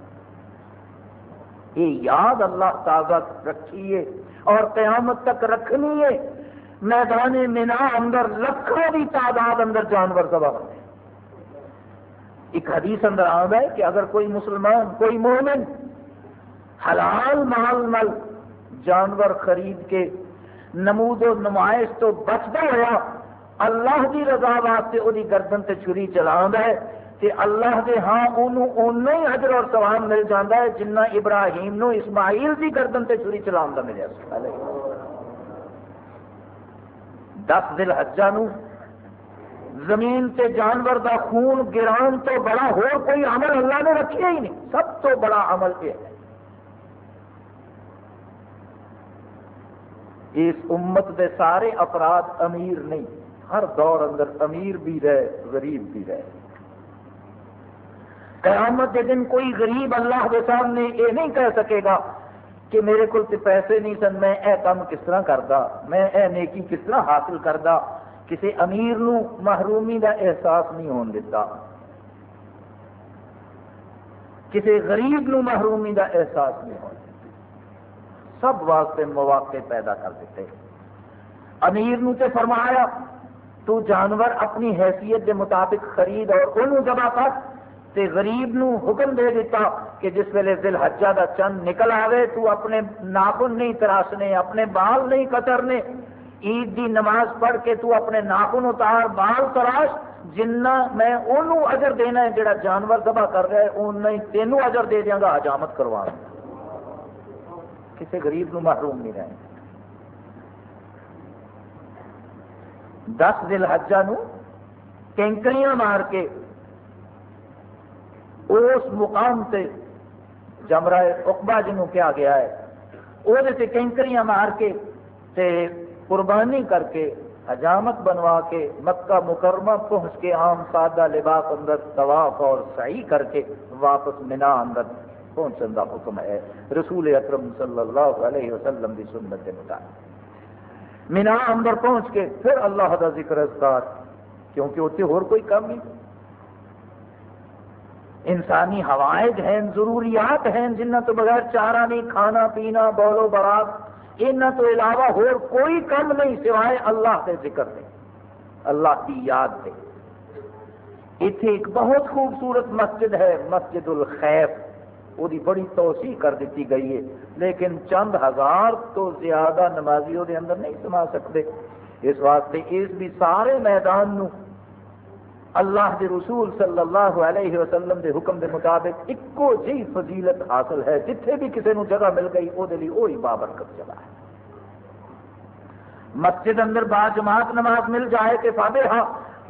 A: یہ یاد اللہ طاقت رکھیے اور قیامت تک رکھنی ہے۔ میدان مینا اندر لکھوں کی تعداد اندر جانور دبا ایک حدیث اندر آد ہے کہ اگر کوئی مسلمان، کوئی مومن حلال مال مل جانور خرید کے نمود و نمائش تو بچتا ہوا اللہ کی رضا واسطے وہ گردن سے چھری چلا ہے کہ اللہ دے ہاں انہوں اُنہ ہی حضر اور سوام مل جاتا ہے جنہ ابراہیم نو اسماعیل کی گردن سے چھری چلا ملیا دس دل حجا نو زمین سے جانور دا خون گران تو بڑا ہو کوئی عمل اللہ نے رکھے ہی نہیں۔ سب تو بڑا عمل یہ ہے۔ اس امت دے سارے افراد امیر نہیں، ہر دور اندر امیر بھی رہے، غریب بھی رہے۔ قیامت کے دن کوئی غریب اللہ کے سامنے یہ نہیں کہہ سکے گا کہ میرے کو پیسے نہیں سن، میں اے کام کس طرح کرتا میں اے نیکی کس طرح حاصل کرتا کسی امیر نو محرومی دا احساس نہیں ہون دیتا کسی غریب نو محرومی دا احساس نہیں ہون دیتا سب واسطے مواقع پیدا کر دیتے۔ امیر نو تے فرمایا، تو جانور اپنی حیثیت کے مطابق خرید اور انہوں جمع کر تے غریب نو حکم دے دیتا کہ جس ویلے دل حجہ دا چند نکل آئے تو اپنے ناخن نہیں تراشنے، اپنے بال نہیں کترنے عید دی نماز پڑھ کے تو اپنے ناخن اتار، بال تراش، جنہ میں انہوں اجر دینا ہے، جڑا جانور دبا کر رہا ہے انہیں تینوں اجر دے دیا گا، حجامت کروا کسی غریب نو محروم نہیں رہے۔ دس دل حجا نو کینکریاں مار کے اس مقام سے جمرا اقبا جنوں کیا گیا ہے وہ کینکریاں مار کے تے قربانی کر کے حجامت بنوا کے مکہ مکرمہ پہنچ کے عام سادہ لباس اندر طواف اور صحیح کر کے واپس منا اندر پہنچن کا حکم ہے؟ رسول اکرم صلی اللہ علیہ وسلم کی سنت کے مطابق۔ مینا اندر پہنچ کے پھر اللہ کا ذکر اذکار کیونکہ اتنے اور کوئی کام نہیں۔ انسانی ہوائیں ہیں، ضروریات ہیں، جنہ تو بغیر چارہ نہیں، کھانا، پینا، بولو، برات ان تو علاوہ اور کوئی کم نہیں سوائے اللہ کے ذکر دے۔ اللہ کی یاد دے۔ اتنے ایک بہت خوبصورت مسجد ہے، مسجد الخیف۔ وہ بڑی توسیع کر دیتی گئی ہے لیکن چند ہزار تو زیادہ نمازی وہ اندر نہیں سما سکتے اس واسطے اس بھی سارے میدان نو اللہ کے رسول صلی اللہ علیہ وسلم دے حکم دے مطابق ایکو جی فضیلت حاصل ہے جتھے بھی کسی نو جگہ مل گئی وہ وہی بابرکت چلا ہے مسجد اندر با جماعت نماز مل جائے کہ فاتحہ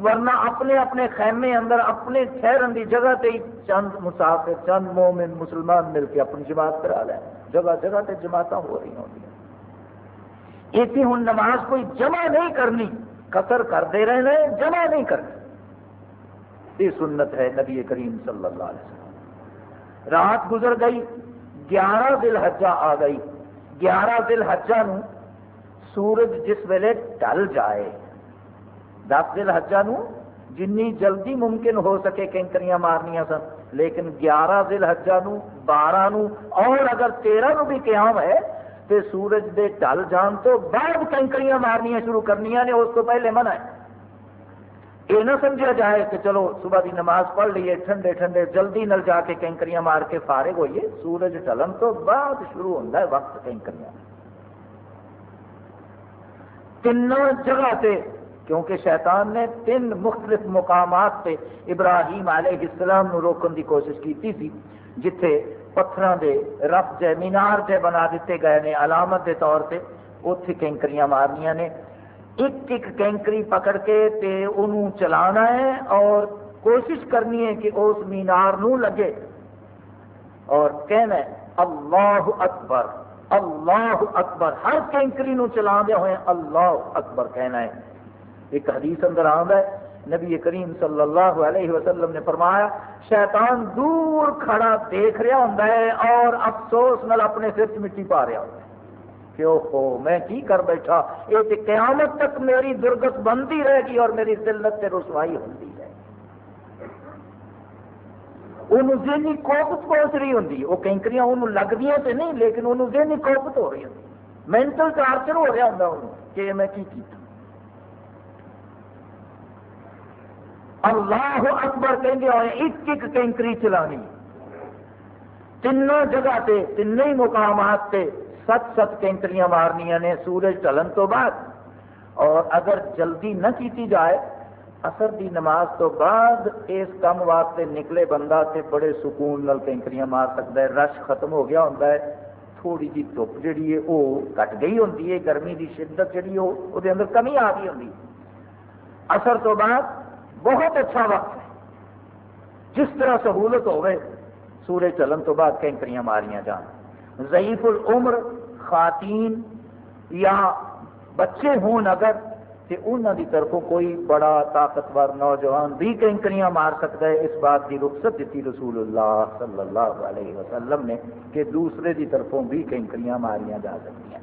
A: ورنہ اپنے اپنے خیمے اندر اپنے ٹھہرن کی جگہ تے چند مسافر، چند مومن مسلمان مل کے اپنی جماعت کرا لیں جگہ جگہ تے جماعت ہو رہی ہوں ایسی ہوں نماز کوئی جمع نہیں کرنی قطر کرتے رہنا جمع نہیں کرنی۔ یہ سنت ہے نبی کریم صلی اللہ علیہ وسلم۔ رات گزر گئی، گیارہ دل حجہ آ گئی۔ گیارہ دل حجہ نو سورج جس ویلے ڈل جائے۔ دس دل حجا نو جنی جلدی ممکن ہو سکے کینکریاں مارنیا سن۔ لیکن گیارہ دل حجا نو بارہ نو اور اگر تیرہ نو بھی قیام ہے تو سورج دے ڈل جان تو بعد کینکریاں مارنیا شروع کرنی نے، اس تو پہلے منع ہے۔ یہ نہ سمجھا جائے کہ چلو صبح کی نماز پڑھ لیے، ٹھنڈے ٹھنڈے جلدی نل جا کے کینکریاں مار کے فارغ ہوئیے، سورج ڈلن تو بعد شروع ہوتا ہے وقت کینکریاں۔ تینوں جگہ سے کیونکہ شیطان نے تین مختلف مقامات پہ ابراہیم علیہ السلام نو روکن کی کوشش کی تھی جتھے پتھر دے رف جے مینار جے بنا دیتے گئے نے، علامت دے طور پہ اتنے کینکریاں مارنیا نے۔ ایک ایک کینکری پکڑ کے تے انہوں چلانا ہے اور کوشش کرنی ہے کہ اس مینار نو لگے۔ اور کہنا ہے، اللہ اکبر اللہ اکبر، ہر کینکری نو چلا دیا ہوئے اللہ اکبر کہنا ہے۔ ایک حدیث اندر آد ہے، نبی کریم صلی اللہ علیہ وسلم نے فرمایا، شیطان دور کھڑا دیکھ رہا ہوں اور افسوس نال اپنے سر مٹی پا رہا ہوں کہ ہو میں کی کر بیٹھا؟ یہ قیامت تک میری درگت بنتی رہے گی اور میری ذلت سے رسوائی ہوتی ہے انہوں ذہنی کوفت پہنچ رہی ہوں وہ کینکریاں انہوں لگدیاں تو نہیں، لیکن انہوں ذہنی کوفت ہو رہی ہوں مینٹل ٹارچر ہو رہا ہوں کہ میں کی کیتا؟ اللہ اکبر کہیں ہوئے ایک ایک کینکری چلانی۔ تینوں جگہ تے تین ہی مقامات تے ست ست کینکریاں مارنیا نے سورج ٹلن تو بعد۔ اور اگر جلدی نہ کیتی جائے اثر دی نماز تو بعد اس کام واسطے نکلے بندہ تے بڑے سکون نل کینکریاں مار سکتا ہے۔ رش ختم ہو گیا ہوتا ہے، تھوڑی جی دھوپ جہی ہے، وہ کٹ گئی ہوتی ہے۔ گرمی کی شدت جہی وہ اندر کمی آ گئی ہوں اثر تو بعد بہت اچھا وقت ہے۔ جس طرح سہولت ہوئے، سورج چلن تو بعد کینکریاں ماریاں جان۔ ضعیف العمر، خواتین یا بچے ہون اگر کہ انہوں کی طرفوں کوئی بڑا طاقتور نوجوان بھی کینکریاں مار سکتا ہے، اس بات کی رخصت دیتی رسول اللہ صلی اللہ علیہ وسلم نے کہ دوسرے کی طرفوں بھی کینکریاں ماریاں جا سکتی ہیں۔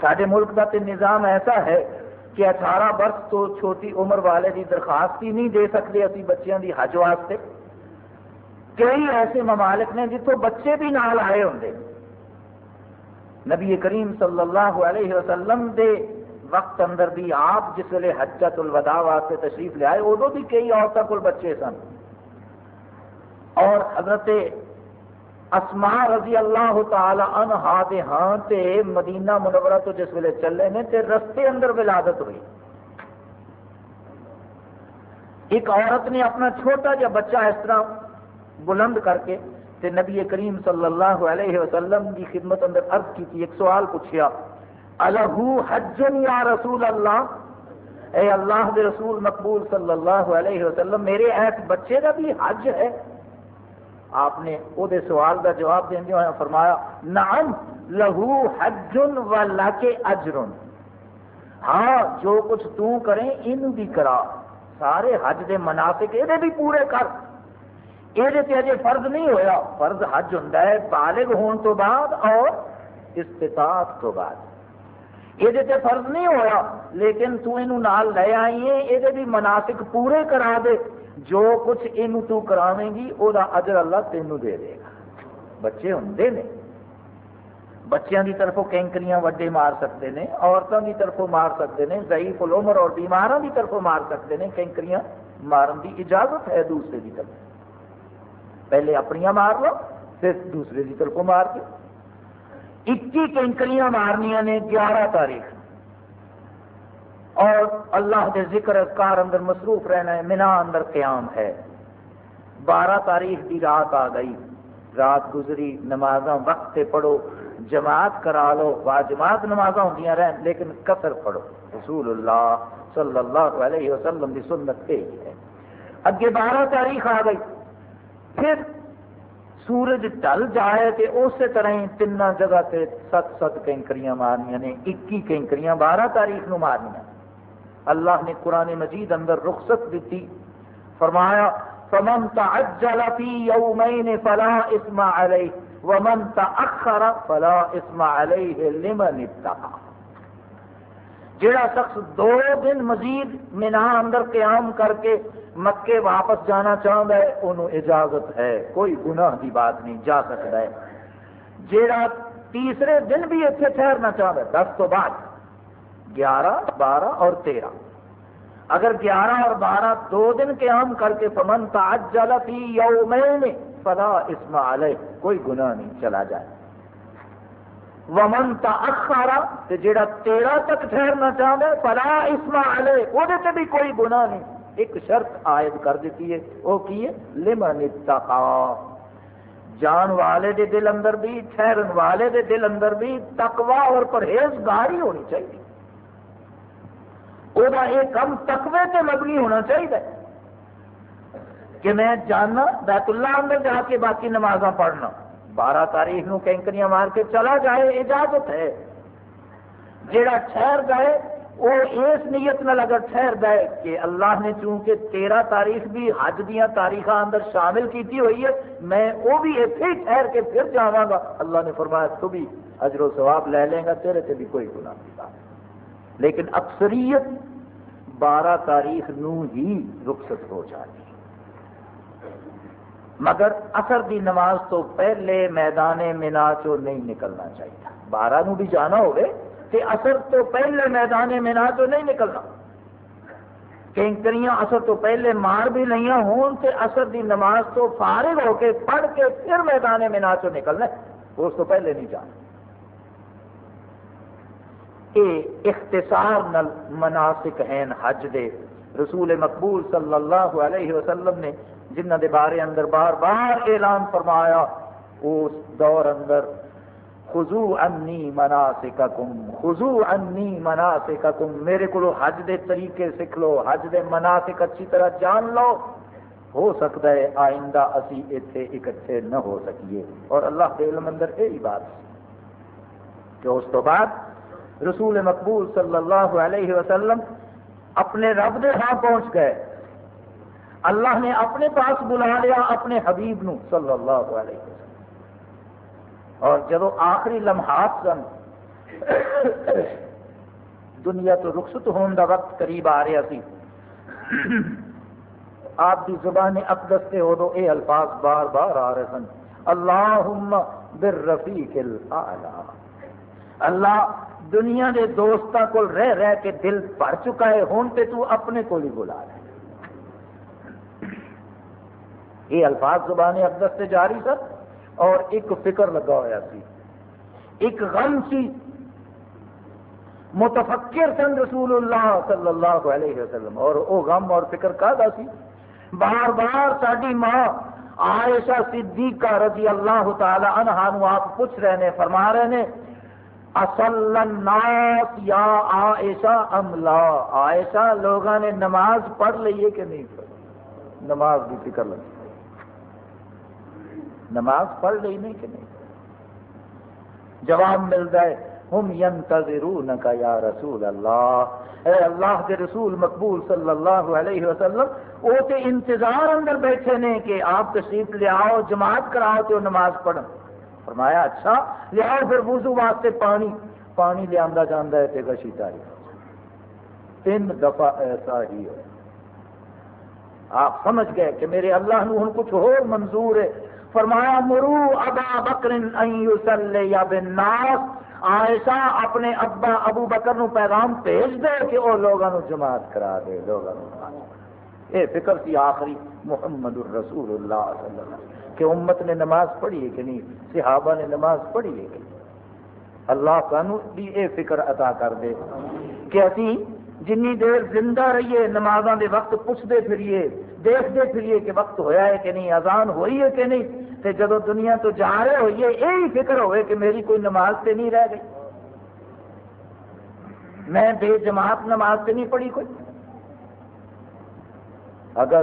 A: سارے ملک کا تو نظام ایسا ہے کہ اٹھارہ برس تو چھوٹی عمر والے کی درخواست ہی نہیں دے سکتے اسی بچیاں دی حج واسطے۔ کئی ایسے ممالک نے جتوں بچے بھی نال آئے ہوں نبی کریم صلی اللہ علیہ وسلم دے وقت اندر بھی آپ جس ویلے حجت الوداع واسطے تشریف لے آئے ادو بھی کئی عورتوں کو بچے سن۔ اور حضرت اسما رضی اللہ تعالی عنہا دے ہاں تے مدینہ منورہ تو جس ویلے چلے نے تے رستے اندر ولادت ہوئی۔ ایک عورت نے اپنا چھوٹا جا بچہ اس طرح بلند کر کے تے نبی کریم صلی اللہ علیہ وسلم کی خدمت اندر عرض کی تھی، ایک سوال پوچھیا۔ الہو حجن یا رسول اللہ؟ اے اللہ دے رسول مقبول صلی اللہ علیہ وسلم، میرے ایس بچے کا بھی حج ہے؟ آپ نے وہ سوال کا جواب دیں ہوا فرمایا، نعم، لہو حجن و لاکے اجرن۔ ہاں جو کچھ تو کریں، ان بھی کرا۔ سارے حج دے مناسک یہ بھی پورے کر۔ یہ اجے فرض نہیں ہویا۔ فرض حج ہوں بالغ ہون تو بعد اور استطاعت تو بعد۔ یہ فرض نہیں ہویا، لیکن تو انہوں نال لے آئی ہے یہ بھی مناسک پورے کرا دے۔ جو کچھ یہ تو کراویں گی وہ اجر اللہ تینوں دے دے گا۔ بچے ہوں نے۔ بچیاں دی طرفوں کینکریاں وڈے مار سکتے ہیں عورتوں کی طرفوں مار سکتے ہیں ضعیف العمر اور بیماروں کی طرفوں مار سکتے ہیں کینکریاں مارن کی اجازت ہے دوسرے کی طرف پہلے اپنی مار لو، پھر دوسرے کی طرف مار کے اکی کنکریاں مارنیا نے گیارہ تاریخ اور اللہ کے ذکر کار اندر مصروف رہنا ہے، مینا اندر قیام ہے۔ بارہ تاریخ کی رات آ گئی۔ رات گزری نماز وقت سے پڑھو، جماعت کرا لو۔ با جماعت نماز ہوں رہن، لیکن قطر پڑھو۔ رسول اللہ صلی اللہ علیہ وسلم کی سنت ہے۔ اگے بارہ تاریخ آ گئی۔ پھر سورج ڈل جائے تو اسی طرح ہی تین جگہ سے ست ست کینکریاں مارنیا نے اکی کینکریاں، بارہ تاریخ نو مارنیا اللہ نے قرآن مجید اندر رخصت دیتی، فرمایا، فمن تعجل فی یومین فلا اسم علیہ ومن تاخر فلا اسم علیہ لمن اتقا جڑا شخص دو دن مزید مینا اندر قیام کر کے مکے واپس جانا چاہتا ہے انہوں اجازت ہے، کوئی گناہ کی بات نہیں، جا سکتا ہے۔ جیڑا تیسرے دن بھی اتنے ٹھہرنا چاہتا ہے، دس تو بعد۔ گیارہ، بارہ اور تیرہ۔ اگر گیارہ اور بارہ دو دن قیام کر کے پمن تعجل فی یومین فلا اسم علیہ، کوئی گناہ نہیں، چلا جائے۔ ومن تاخارا تے جیڑا تیرہ تک ٹھہرنا چاہتا ہے، فلا اسم علیہ وہ بھی کوئی گناہ نہیں۔ ایک شرط عائد کر دیتی ہے، وہ کی ہے؟ لمن اتقا۔ جان والے دے دل اندر بھی، ٹھہرن والے دے دل اندر بھی تقوا اور پرہیزگاری ہونی چاہیے۔ وہ یہ کم تقوی تے مبنی ہونا چاہیے کہ میں جاننا بیت اللہ اندر جا کے باقی نمازاں پڑھنا۔ بارہ تاریخ نو کینکریاں مار کے چلا جائے، اجازت ہے۔ جیڑا ٹھہر گئے وہ اس نیت نال اگر ٹھہر ہے کہ اللہ نے چونکہ تیرہ تاریخ بھی حج دیا تاریخ اندر شامل کیتی ہوئی ہے، میں وہ بھی اتنے ہی ٹھہر کے پھر جاواں گا۔ اللہ نے فرمایا، تو بھی اجر و ثواب لے لیں گا، تیرے سے بھی کوئی گناہ نہیں۔ بات لیکن اکثریت بارہ تاریخ نو ہی رخصت ہو جاتی۔ مگر اثر دی نماز تو پہلے میدان منا چو نہیں نکلنا چاہیے۔ بارہ نو بھی جانا ہوئے کہ اثر تو پہلے میدان مینا تو نہیں نکلنا۔ کینکریاں اثر تو پہلے مار بھی نہیں ہون تے اثر دی نماز تو فارغ ہو کے پڑھ کے پھر میدان مینا چو نکلنا اس تو پہلے نہیں جانا۔ یہ اختصار نل مناسک ہیں حج دے۔ رسول مقبول صلی اللہ علیہ وسلم نے جنہ دے بارے اندر بار بار اعلان فرمایا، اس دور اندر خزو انی مناسککم خزو انی مناسککم، میرے کو حج دے طریقے سکھ لو، حج دے مناسک اچھی طرح جان لو۔ ہو سکتا ہے آئندہ اسی اتنے اکٹھے نہ ہو سکیے۔ اور اللہ کے علم اندر یہی بات کہ اس تو بعد رسول مقبول صلی اللہ علیہ وسلم اپنے رب دے ہاں پہنچ گئے۔ اللہ نے اپنے پاس بلا لیا اپنے حبیب نو صلی اللہ علیہ وسلم۔ اور جب آخری لمحات سن، دنیا تو رخصت ہونے کا وقت قریب آ رہا سی۔ آپ کی زبان اقدس سے ادو یہ الفاظ بار بار آ رہے سن۔ اللہ بر رفیق اللہ دنیا کے دوستوں کو رہ رہ کے دل بھر چکا ہے ہوں تے تو اپنے کو ہی بلا رہے یہ الفاظ زبان اقدس سے جاری سر، اور ایک فکر لگا ہوا سی۔ ایک غم سی۔ متفکر سن رسول اللہ صلی اللہ علیہ وسلم، اور وہ غم اور فکر کا سی۔ بار بار ساری ماں عائشہ صدیقہ رضی اللہ تعالی عنہ آپ پوچھ رہے ہیں فرما رہے ہیں اصل الناس یا عائشہ ام لا؟ عائشہ لوگوں نے نماز پڑھ لی ہے کہ نہیں پڑھ نماز بھی فکر لگی۔ نماز پڑھ لی نہیں کہ نہیں جواب ملتا ہے ہم ینتظرونک یا رسول اللہ۔ اے اللہ کے رسول مقبول صلی اللہ علیہ وسلم، وہ تے انتظار اندر بیٹھے نے کہ آپ تشریف لے آؤ، جماعت کراؤ تو نماز پڑھ فرمایا اچھا لیاؤ پھر وضو واسطے پانی پانی لیا جانا ہے تے گشی تاری تین دفعہ ایسا ہی ہے آپ سمجھ گئے کہ میرے اللہ نو ہن کچھ اور منظور ہے۔ فرمایا، مرو ابا بکر یا بالناس۔ عائشہ اپنے ابا ابو بکر نو پیغام بھیج دے کہ وہ لوگوں جماعت کرا دے لوگوں یہ فکر سی آخری، محمد الرسول اللہ صلی اللہ علیہ وسلم۔ کہ امت نے نماز پڑھی ہے کہ نہیں؟ صحابہ نے نماز پڑھی ہے کہ نہیں؟ اللہ سانو بھی یہ فکر عطا کر دے کہ اسی جنی دیر زندہ رہیے، نمازاں دے وقت پوچھتے پھریے دیکھتے پھریے کہ وقت ہویا ہے کہ نہیں، اذان ہوئی ہے کہ نہیں؟ تے جدو دنیا تو جا رہے ہوئیے، یہی فکر ہوئے کہ میری کوئی نماز تے نہیں رہ گئی۔ میں بے جماعت نماز تے نہیں پڑھی کوئی۔ اگر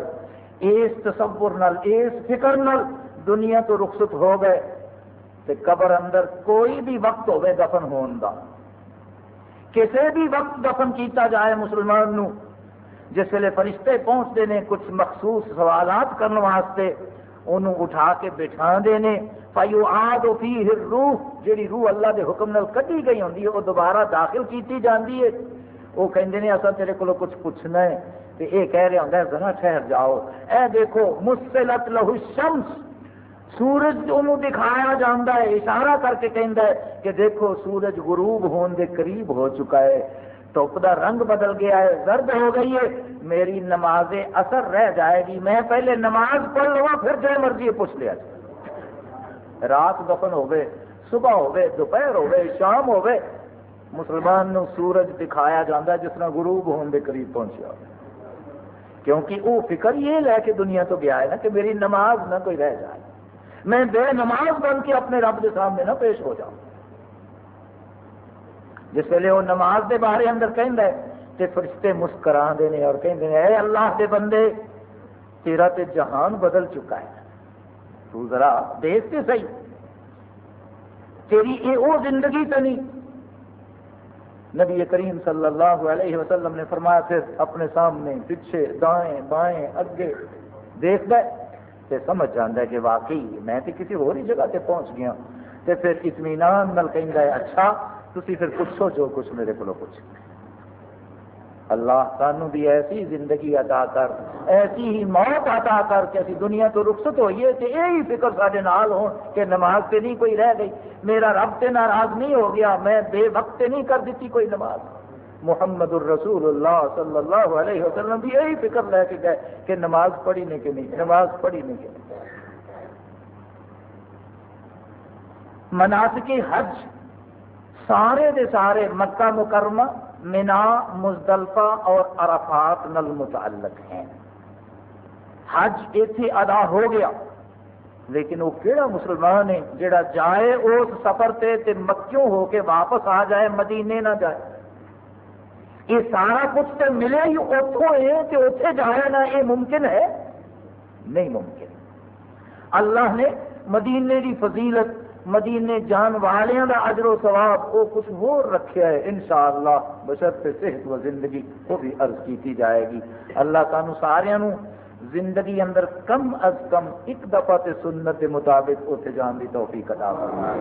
A: اس تصور نال، اس فکر نال دنیا تو رخصت ہو گئے تے قبر اندر کوئی بھی وقت ہوئے دفن ہون دا۔ کسی بھی وقت دفن کیتا جائے مسلمان نو، جس ویلے فرشتے پہنچتے ہیں کچھ مخصوص سوالات کرنے واسطے انہوں اٹھا کے بٹھا دینے فائیو آد فی روح جیڑی روح اللہ دے حکم نال کٹی گئی ہوندی ہے وہ دوبارہ داخل کیتی جاندی ہے۔ وہ کہندے نے تیرے کو کچھ پوچھنا ہے، تے اے کہہ رہا ہوندا ہے ذرا ٹھہر جاؤ۔ اے دیکھو مسلط لہو الشمس۔ سورج انہوں دکھایا جاتا ہے، اشارہ کر کے کہندا ہے کہ دیکھو، سورج غروب ہون دے قریب ہو چکا ہے۔ دھوپ کا رنگ بدل گیا ہے، زرد ہو گئی ہے۔ میری نماز اثر رہ جائے گی۔ میں پہلے نماز پڑھ لوا پھر جو مرضی پوچھ لیا جائے۔ رات دفن ہوگئے صبح ہوگئے دوپہر ہوگئے شام ہوگئے مسلمان نو سورج دکھایا جاتا ہے جس طرح غروب ہونے کے قریب پہنچیا۔ کیونکہ وہ فکر یہ لے کے دنیا تو گیا ہے نا کہ میری نماز نہ کوئی رہ جائے۔ میں بے نماز بن کے اپنے رب کے سامنے نہ پیش ہو جاؤں۔ جس ویلے وہ نماز دے بارے اندر کہہ تے فرشتے مسکرا دے اور کہتے اے اللہ دے بندے، تیرا تے جہان بدل چکا ہے۔ تو ذرا دیکھ کے صحیح۔ تیری یہ وہ زندگی تو نہیں۔ نبی کریم صلی اللہ علیہ وسلم نے فرمایا، پھر اپنے سامنے پیچھے دائیں بائیں اگے دیکھ دے تے سمجھ جانا ہے کہ واقعی میں تو کسی اور ہی جگہ تے پہنچ گیا تے پھر اطمینان نل ہے اچھا تھی پھر پوچھو جو کچھ میرے کو پوچھ اللہ سانو بھی ایسی زندگی عطا کر، ایسی ہی موت عطا کر کے اسی دنیا تو رخصت ہوئیے تے یہی فکر سارے نال ہو کہ نماز تے نہیں کوئی رہ گئی۔ میرا رب تے ناراض نہیں ہو گیا، میں بے وقت تے نہیں کر دیتی کوئی نماز۔ محمد الرسول اللہ صلی اللہ علیہ وسلم بھی یہی فکر لے کے گئے کہ نماز پڑھی نہیں کہ نہیں، نماز پڑھی نہیں کہ نہیں۔ مناسک حج سارے دے سارے مکہ مکرمہ منا مزدلفہ اور عرفات نل متعلق ہیں۔ حج اتنے ادا ہو گیا، لیکن وہ کہڑا مسلمان ہے جڑا جائے اس سفر تے تے مکیوں ہو کے واپس آ جائے، مدینے نہ جائے۔ یہ سارا کچھ تو ملے ہی اتوں ہے کہ اتنے جایا نہ یہ ممکن ہے؟ نہیں ممکن۔ اللہ نے مدینے کی فضیلت، مدینے جان والوں کا اجر و ثواب، وہ کچھ ہو رکھا ہے انشاءاللہ بشرط صحت و زندگی وہ بھی عرض کی جائے گی۔ اللہ سانو سارے زندگی اندر کم از کم ایک دفعہ تے سنت کے مطابق اتنے جان کی توفیق عطا فرما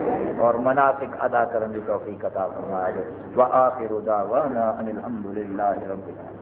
A: اور مناسک ادا کرنے کی توفیق عطا فرما وآخر دعوانا ان الحمد رب العالمین۔